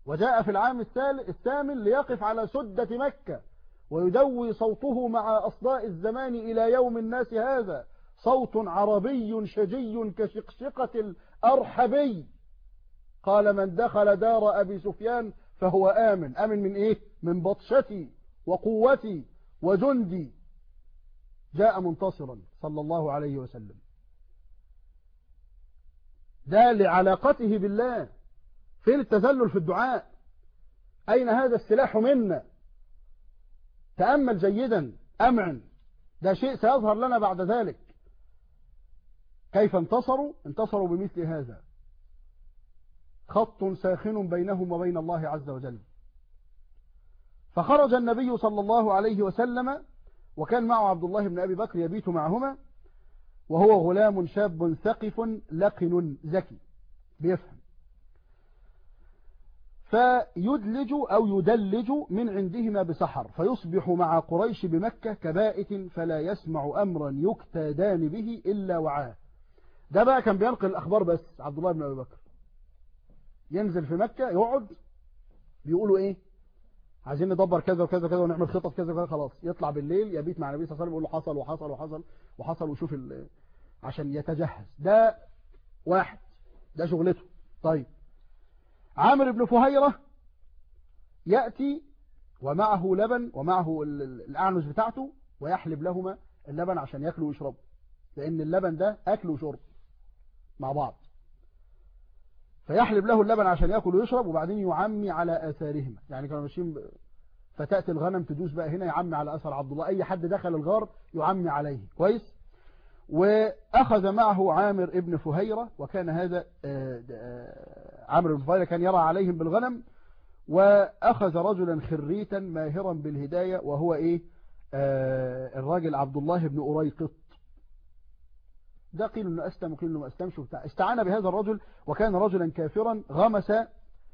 وجاء في العام الثامن ليقف على سدة مكة ويدوي صوته مع أصداء الزمان إلى يوم الناس هذا. صوت عربي شجي كشقشقة الأرحبي. قال من دخل دار أبي سفيان فهو آمن. آمن من إيه؟ من بطشتي وقوتي وجندي. جاء منتصرا صلى الله عليه وسلم. ده لعلاقته بالله فين التذلل في الدعاء. أين هذا السلاح منا؟ تأمل جيدا أمعن ده شيء سيظهر لنا بعد ذلك. كيف انتصروا؟ انتصروا بمثل هذا. خط ساخن بينهم وبين الله عز وجل. فخرج النبي صلى الله عليه وسلم وكان معه عبد الله بن أبي بكر يبيت معهما وهو غلام شاب ثقف لقن ذكي بيفهم. فيدلج أو يدلج من عندهما بسحر فيصبح مع قريش بمكة كبائت فلا يسمع أمرا يكتادان به إلا وعاه. ده بقى كان بينقل الأخبار بس عبد الله بن أبي بكر. ينزل في مكة يقعد بيقولوا إيه؟ عايزين ندبر كذا وكذا وكذا ونعمل خطط كذا وكذا خلاص. يطلع بالليل يبيت مع النبي صلى الله عليه وسلم يقول له حصل وحصل وحصل وحصل وشوف عشان يتجهز. ده واحد. ده شغلته. طيب. عامر بن فهيرة يأتي ومعه لبن ومعه الأعنز بتاعته ويحلب لهما اللبن عشان يأكلوا ويشربوا. لأن اللبن ده أكل وشرب. مع بعض. فيحلب له اللبن عشان يأكل ويشرب وبعدين يعمي على آثارهما. يعني كانوا ماشيين فتأتي الغنم تدوس بقى هنا يعمي على أثر عبد الله. أي حد دخل الغار يعمي عليه. كويس؟ وأخذ معه عامر ابن فهيرة وكان هذا آه، آه، عامر ابن فهيرة كان يرى عليهم بالغنم وأخذ رجلا خريتا ماهرا بالهداية وهو إيه؟ آه، الراجل عبد الله بن أريقط. ده قيل إنه أسلم وقيل إنه ما أسلمش وبتاع. استعان بهذا الرجل وكان رجلا كافرا غمس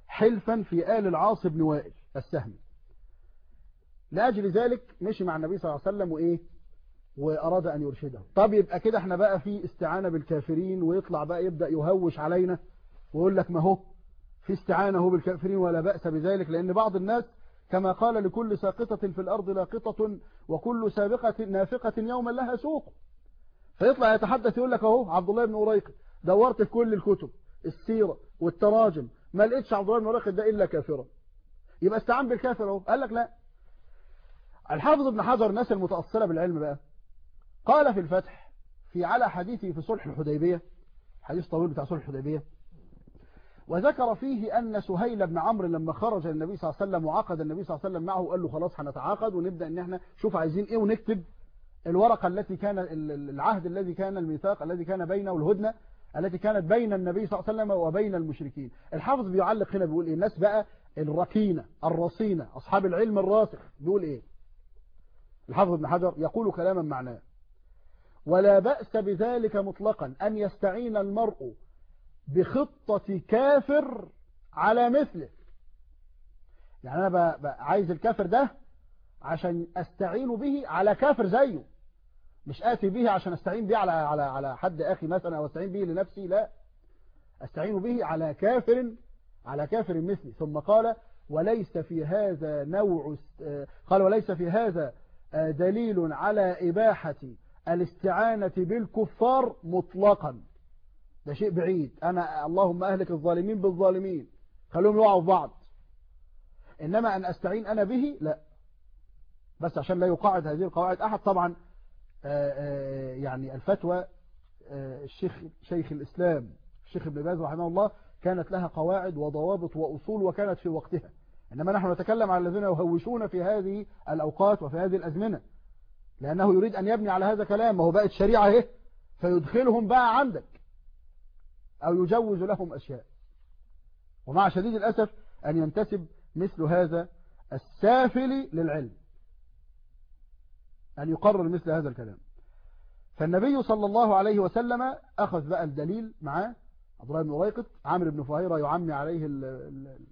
حلفا في آل العاص بن وائل السهمي. لأجل ذلك مشي مع النبي صلى الله عليه وسلم وإيه؟ وأراد أن يرشده. طب يبقى كده إحنا بقى في استعانة بالكافرين ويطلع بقى يبدأ يهوش علينا ويقول لك ما هو في استعانة هو بالكافرين ولا بأس بذلك لأن بعض الناس كما قال لكل ساقطة في الأرض لاقطة وكل سابقة نافقة يوما لها سوق. فيطلع يتحدث يقول لك أهو عبد الله بن أريق دورت في كل الكتب السيرة والتراجم ما لقيتش عبد الله بن أريق ده إلا كافرا. يبقى استعان بالكافر أهو. قال لك لا. الحافظ ابن حجر الناس المتأصلة بالعلم بقى قال في الفتح في على حديثه في صلح الحديبية حديث طويل بتاع صلح الحديبية وذكر فيه أن سهيل بن عمرو لما خرج النبي صلى الله عليه وسلم وعقد النبي صلى الله عليه وسلم معه قال له خلاص هنتعاقد ونبدأ إن إحنا شوف عايزين إيه ونكتب. الورقة التي كان العهد الذي كان الميثاق الذي كان بينه والهدنة التي كانت بين النبي صلى الله عليه وسلم وبين المشركين. الحافظ بيعلق هنا بيقول إيه؟ الناس بقى الركينة الرصينة أصحاب العلم الراسخ. بيقول إيه؟ الحافظ ابن حجر يقول كلاما معناه. ولا بأس بذلك مطلقا أن يستعين المرء بخطة كافر على مثله. يعني أنا بقى عايز الكافر ده عشان أستعين به على كافر زيه. مش آتي به عشان أستعين به على, على, على حد أخي مثلا أو أستعين به لنفسي لا. أستعين به على كافر على كافر مثلي. ثم قال وليس في هذا نوع قال وليس في هذا دليل على إباحة الاستعانة بالكفار مطلقا. ده شيء بعيد. أنا اللهم أهلك الظالمين بالظالمين. خلوهم يقعوا في بعض. إنما أن أستعين أنا به لا. بس عشان لا يقاعد هذه القواعد أحد. طبعا آه، آه، يعني الفتوى آه، الشيخ شيخ الإسلام الشيخ ابن باز رحمه الله كانت لها قواعد وضوابط وأصول وكانت في وقتها. إنما نحن نتكلم على الذين يهوشون في هذه الأوقات وفي هذه الأزمنة. لأنه يريد أن يبني على هذا كلام وهو بقت شريعة اهي فيدخلهم بقى عندك. أو يجوز لهم أشياء. ومع شديد الأسف أن ينتسب مثل هذا السافل للعلم. يعني يقرر مثل هذا الكلام. فالنبي صلى الله عليه وسلم أخذ بقى الدليل معاه عبد الله بن وريقط عمرو بن فهيرة يعمي عليه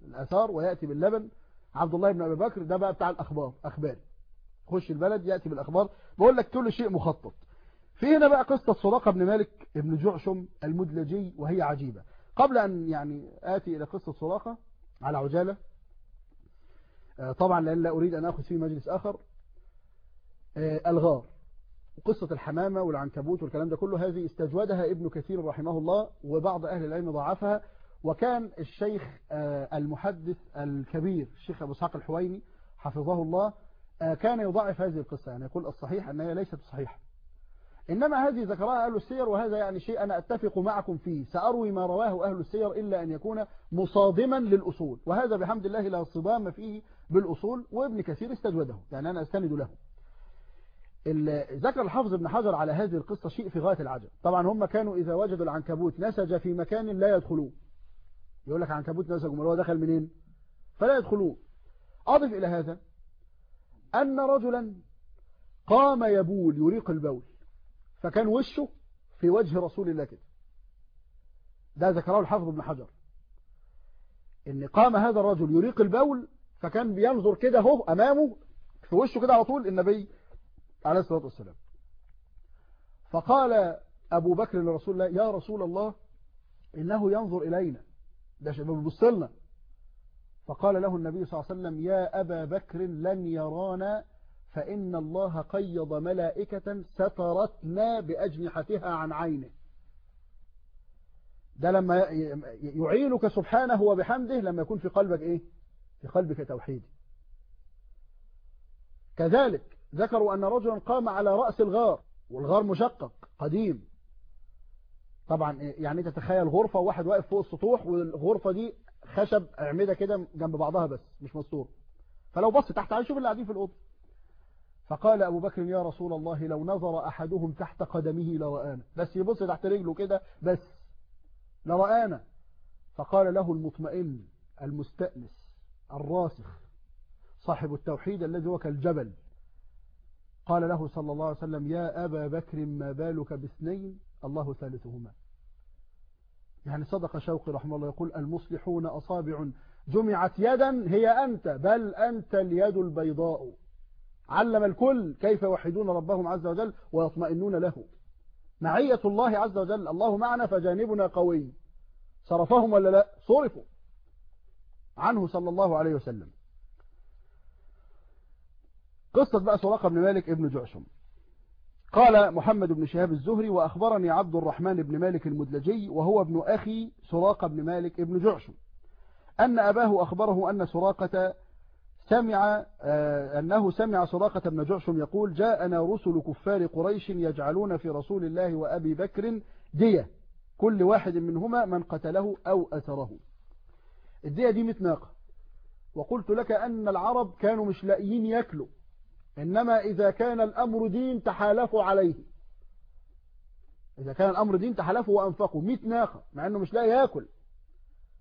الأثار ويأتي باللبن. عبد الله بن أبي بكر ده بقى بتاع الأخبار أخبار. خش البلد يأتي بالأخبار. بقول لك كل شيء مخطط. في هنا بقى قصة صراقة بن مالك بن جعشم المدلجي وهي عجيبة. قبل أن يعني آتي إلى قصة صراقة على عجالة آه، طبعا لأن لا أريد أن أخذ فيه مجلس آخر. آه، الغار قصة الحمامة والعنكبوت والكلام ده كله هذه استجودها ابن كثير رحمه الله وبعض أهل العلم ضعفها وكان الشيخ آه، المحدث الكبير الشيخ أبو ساق الحويني حفظه الله آه، كان يضعف هذه القصة يعني يقول الصحيح أنها ليست صحيحة. إنما هذه ذكرها أهل السير وهذا يعني شيء أنا أتفق معكم فيه. سأروي ما رواه أهل السير إلا أن يكون مصادما للأصول وهذا بحمد الله لا صدام فيه بالأصول وابن كثير استجوده يعني أنا أستند له. ذكر الحافظ ابن حجر على هذه القصة شيء في غاية العجب. طبعا هم كانوا إذا وجدوا العنكبوت نسج في مكان لا يدخلوه. يقول لك عنكبوت نسج أمال هو دخل منين؟ فلا يدخلوه. أضف إلى هذا أن رجلا قام يبول يريق البول فكان وشه في وجه رسول الله كده. ده ذكره الحافظ ابن حجر. إن قام هذا الرجل يريق البول فكان بينظر كده هو أمامه في وشه كده على طول النبي عليه الصلاة والسلام. فقال أبو بكر لرسول الله يا رسول الله إنه ينظر إلينا. ده شباب بصلنا فقال له النبي صلى الله عليه وسلم يا أبا بكر لن يرانا فإن الله قيض ملائكة سترتنا بأجنحتها عن عينه. ده لما يعينك سبحانه وبحمده لما يكون في قلبك إيه؟ في قلبك توحيدي كذلك ذكروا أن رجلا قام على رأس الغار والغار مشقق قديم. طبعا يعني تتخيل غرفة واحد واقف فوق السطوح والغرفة دي خشب أعمدة كده جنب بعضها بس مش مستور. فلو بص تحت هيشوف اللي قاعدين في الأوضة. فقال أبو بكر يا رسول الله لو نظر أحدهم تحت قدمه لرآنا. بس يبص تحت رجله كده بس لرآنا. فقال له المطمئن المستأنس الراسخ صاحب التوحيد الذي هو كالجبل. قال له صلى الله عليه وسلم يا أبا بكر ما بالك باثنين؟ الله ثالثهما. يعني صدق شوقي رحمه الله يقول المصلحون أصابع جمعت يدا هي أنت بل أنت اليد البيضاء. علم الكل كيف يوحدون ربهم عز وجل ويطمئنون له. معية الله عز وجل الله معنا فجانبنا قوي. صرفهم ولا لا؟ صرفوا. عنه صلى الله عليه وسلم. قصة بقى سراقة بن مالك ابن جعشم. قال محمد بن شهاب الزهري وأخبرني عبد الرحمن بن مالك المدلجي وهو ابن أخي سراقة بن مالك ابن جعشم. أن أباه أخبره أن سراقة سمع آه، أنه سمع سراقة بن جعشم يقول جاءنا رسل كفار قريش يجعلون في رسول الله وأبي بكر دية. كل واحد منهما من قتله أو أسره الدية دي متناقة. وقلت لك أن العرب كانوا مش لاقيين يأكلوا. إنما إذا كان الأمر دين تحالفوا عليه. إذا كان الأمر دين تحالفوا وأنفقوا. 100 ناقة مع أنه مش لاقي يأكل.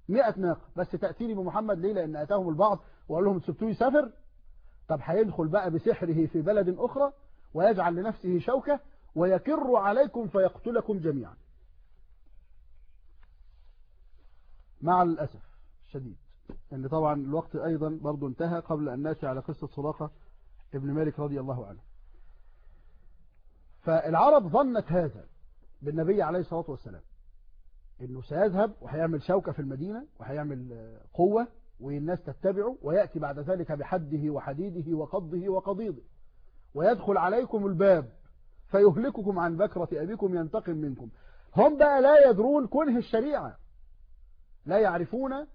100 ناقة. بس تأثيري بمحمد ليه؟ لأن أتاهم البعض وقال لهم سبتوا يسافر؟ طب هيدخل بقى بسحره في بلد أخرى ويجعل لنفسه شوكة ويكر عليكم فيقتلكم جميعا. مع الأسف الشديد. أن طبعا الوقت أيضا برضو انتهى قبل أن ناشي على قصة صداقة. ابن مالك رضي الله عنه. فالعرب ظنت هذا بالنبي عليه الصلاة والسلام إنه سيذهب وهيعمل شوكة في المدينة وهيعمل قوة والناس تتبعه ويأتي بعد ذلك بحده وحديده وقضه وقضيضه ويدخل عليكم الباب فيهلككم عن بكرة أبيكم ينتقم منكم. هم بقى لا يدرون كنه الشريعة لا يعرفون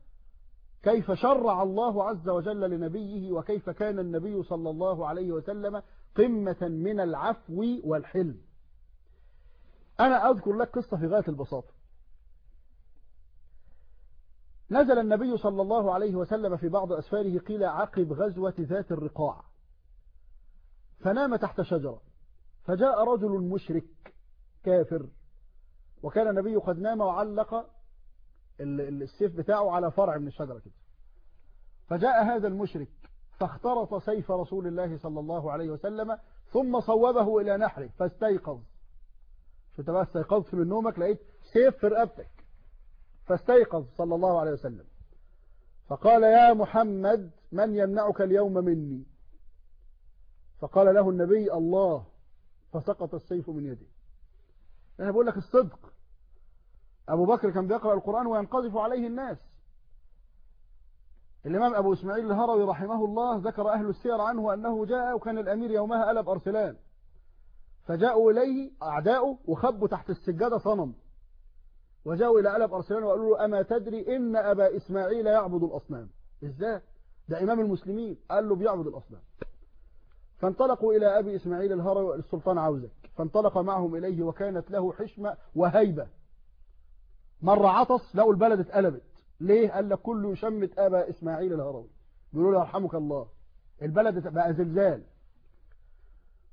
كيف شرع الله عز وجل لنبيه وكيف كان النبي صلى الله عليه وسلم قمة من العفو والحلم. أنا أذكر لك قصة في غاية البساطة. نزل النبي صلى الله عليه وسلم في بعض أسفاره قيل عقب غزوة ذات الرقاع. فنام تحت شجرة. فجاء رجل مشرك كافر. وكان النبي قد نام وعلق السيف بتاعه على فرع من الشجرة كده. فجاء هذا المشرك فاخترط سيف رسول الله صلى الله عليه وسلم ثم صوبه إلى نحره فاستيقظ. شو انت بقى؟ استيقظت من نومك لقيت سيف في رقبتك. فاستيقظ صلى الله عليه وسلم. فقال يا محمد من يمنعك اليوم مني؟ فقال له النبي الله. فسقط السيف من يده. أنا بقول لك الصدق. أبو بكر كان بيقرأ القرآن وينقذف عليه الناس. الإمام أبو إسماعيل الهروي رحمه الله ذكر أهل السير عنه أنه جاء وكان الأمير يومها ألب أرسلان. فجاءوا إليه أعداؤه وخبوا تحت السجادة صنم. وجاءوا إلى ألب أرسلان وقالوا له أما تدري إن أبا إسماعيل يعبد الأصنام؟ إزاي؟ ده إمام المسلمين قال له بيعبد الأصنام. فانطلقوا إلى أبي إسماعيل الهروي السلطان عوزك فانطلق معهم إليه وكانت له حشمة وهيبة. مرة عطس لقوا البلد اتقلبت. ليه؟ قال لك كله شمت أبا إسماعيل الهروي. بيقولوا له يرحمك الله. البلد بقى زلزال.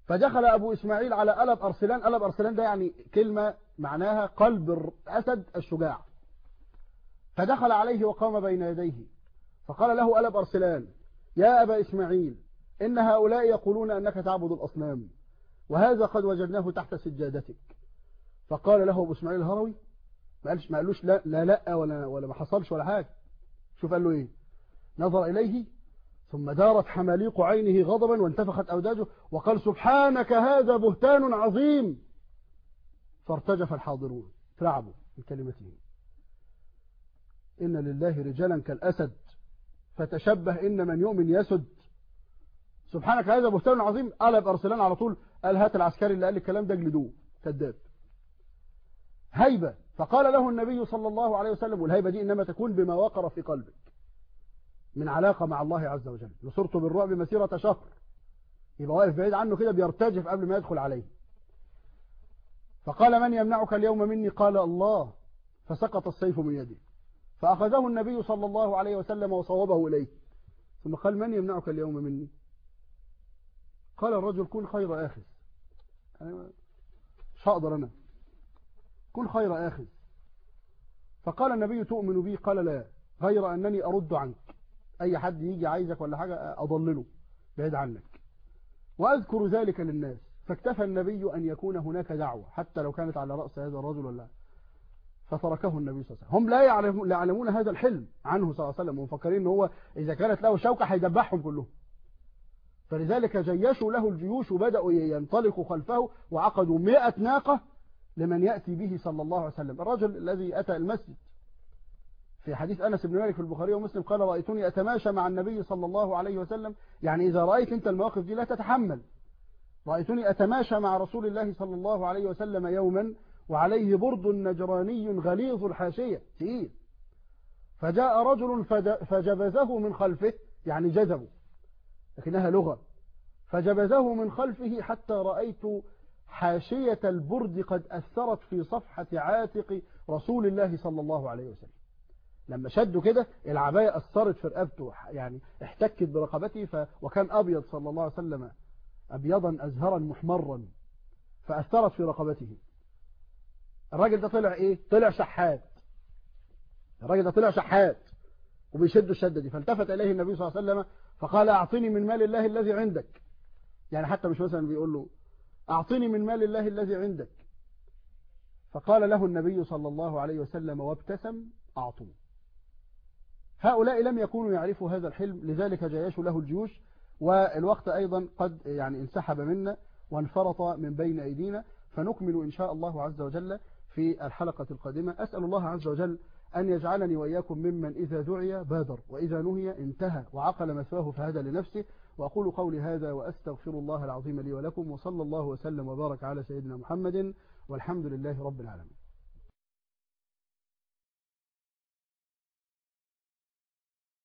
فدخل أبو إسماعيل على قلب أرسلان. قلب أرسلان ده يعني كلمة معناها قلب الأسد الشجاع. فدخل عليه وقام بين يديه. فقال له قلب أرسلان يا أبا إسماعيل إن هؤلاء يقولون أنك تعبد الأصنام وهذا قد وجدناه تحت سجادتك. فقال له أبو إسماعيل الهروي ما قالش ما قالوش لا لا لا ولا ولا ما حصلش ولا حاجة. شوف قال له إيه؟ نظر إليه ثم دارت حماليق عينه غضبا وانتفخت اوداجه وقال سبحانك هذا بهتان عظيم. فارتجف الحاضرون. ترعبوا بكلمتين إن لله رجالا كالأسد. فتشبه إن من يؤمن يسد. سبحانك هذا بهتان عظيم. قال ارسلان على طول. قال هات العسكري اللي قال الكلام ده اجلدوه. كذاب. هيبة. فقال له النبي صلى الله عليه وسلم والهيبة دي إنما تكون بما وقر في قلبك. من علاقة مع الله عز وجل. نصرت بالرعب مسيرة شهر. يبقى واقف بعيد عنه كده بيرتجف قبل ما يدخل عليه. فقال من يمنعك اليوم مني؟ قال الله. فسقط السيف من يده فأخذه النبي صلى الله عليه وسلم وصوبه إليه. ثم قال من يمنعك اليوم مني؟ قال الرجل كن خير آخذ مش يعني هقدر أنا. كل خير آخذ فقال النبي تؤمن بي؟ قال لا. غير أنني أرد عنك. أي حد يجي عايزك ولا حاجة أضلله بعيد عنك. وأذكر ذلك للناس. فاكتفى النبي أن يكون هناك دعوة حتى لو كانت على رأس هذا الرجل ولا. فتركه النبي صلى الله عليه وسلم. هم لا يعلمون, هذا الحلم عنه صلى الله عليه وسلم. ومفكرين إن هو إذا كانت له شوكة هيدبحهم كلهم. فلذلك جيشوا له الجيوش وبدأوا ينطلقوا خلفه وعقدوا مئة ناقة لمن يأتي به صلى الله عليه وسلم. الرجل الذي أتى المسجد. في حديث أنس بن مالك في البخاري ومسلم قال رأيتني أتماشى مع النبي صلى الله عليه وسلم. يعني إذا رأيت أنت المواقف دي لا تتحمل. رأيتني أتماشى مع رسول الله صلى الله عليه وسلم يوما وعليه برد نجراني غليظ الحاشية. تقيل. فجاء رجل فجبزه من خلفه. يعني جذبه. لكنها لغة. فجبزه من خلفه حتى رأيت حاشية البرد قد أثرت في صفحة عاتق رسول الله صلى الله عليه وسلم. لما شدوا كده العباية أثرت في رقبته يعني احتكت برقبته ف... وكان أبيض صلى الله عليه وسلم أبيضا أزهرا محمرا فأثرت في رقبته. الراجل ده طلع إيه؟ طلع شحات. الراجل ده طلع شحات وبيشد الشدة دي. فالتفت إليه النبي صلى الله عليه وسلم فقال أعطني من مال الله الذي عندك. يعني حتى مش مثلا بيقول له أعطني من مال الله الذي عندك. فقال له النبي صلى الله عليه وسلم وابتسم أعطني هؤلاء لم يكونوا يعرفوا هذا الحلم لذلك جايشوا له الجيوش والوقت أيضا قد يعني انسحب منا وانفرط من بين أيدينا. فنكمل إن شاء الله عز وجل في الحلقة القادمة. أسأل الله عز وجل أن يجعلني وإياكم ممن إذا دعي بادر وإذا نهي انتهى وعقل مثواه فهذا لنفسه. وأقول قولي هذا وأستغفر الله العظيم لي ولكم وصلى الله وسلم وبارك على سيدنا محمد والحمد لله رب العالمين.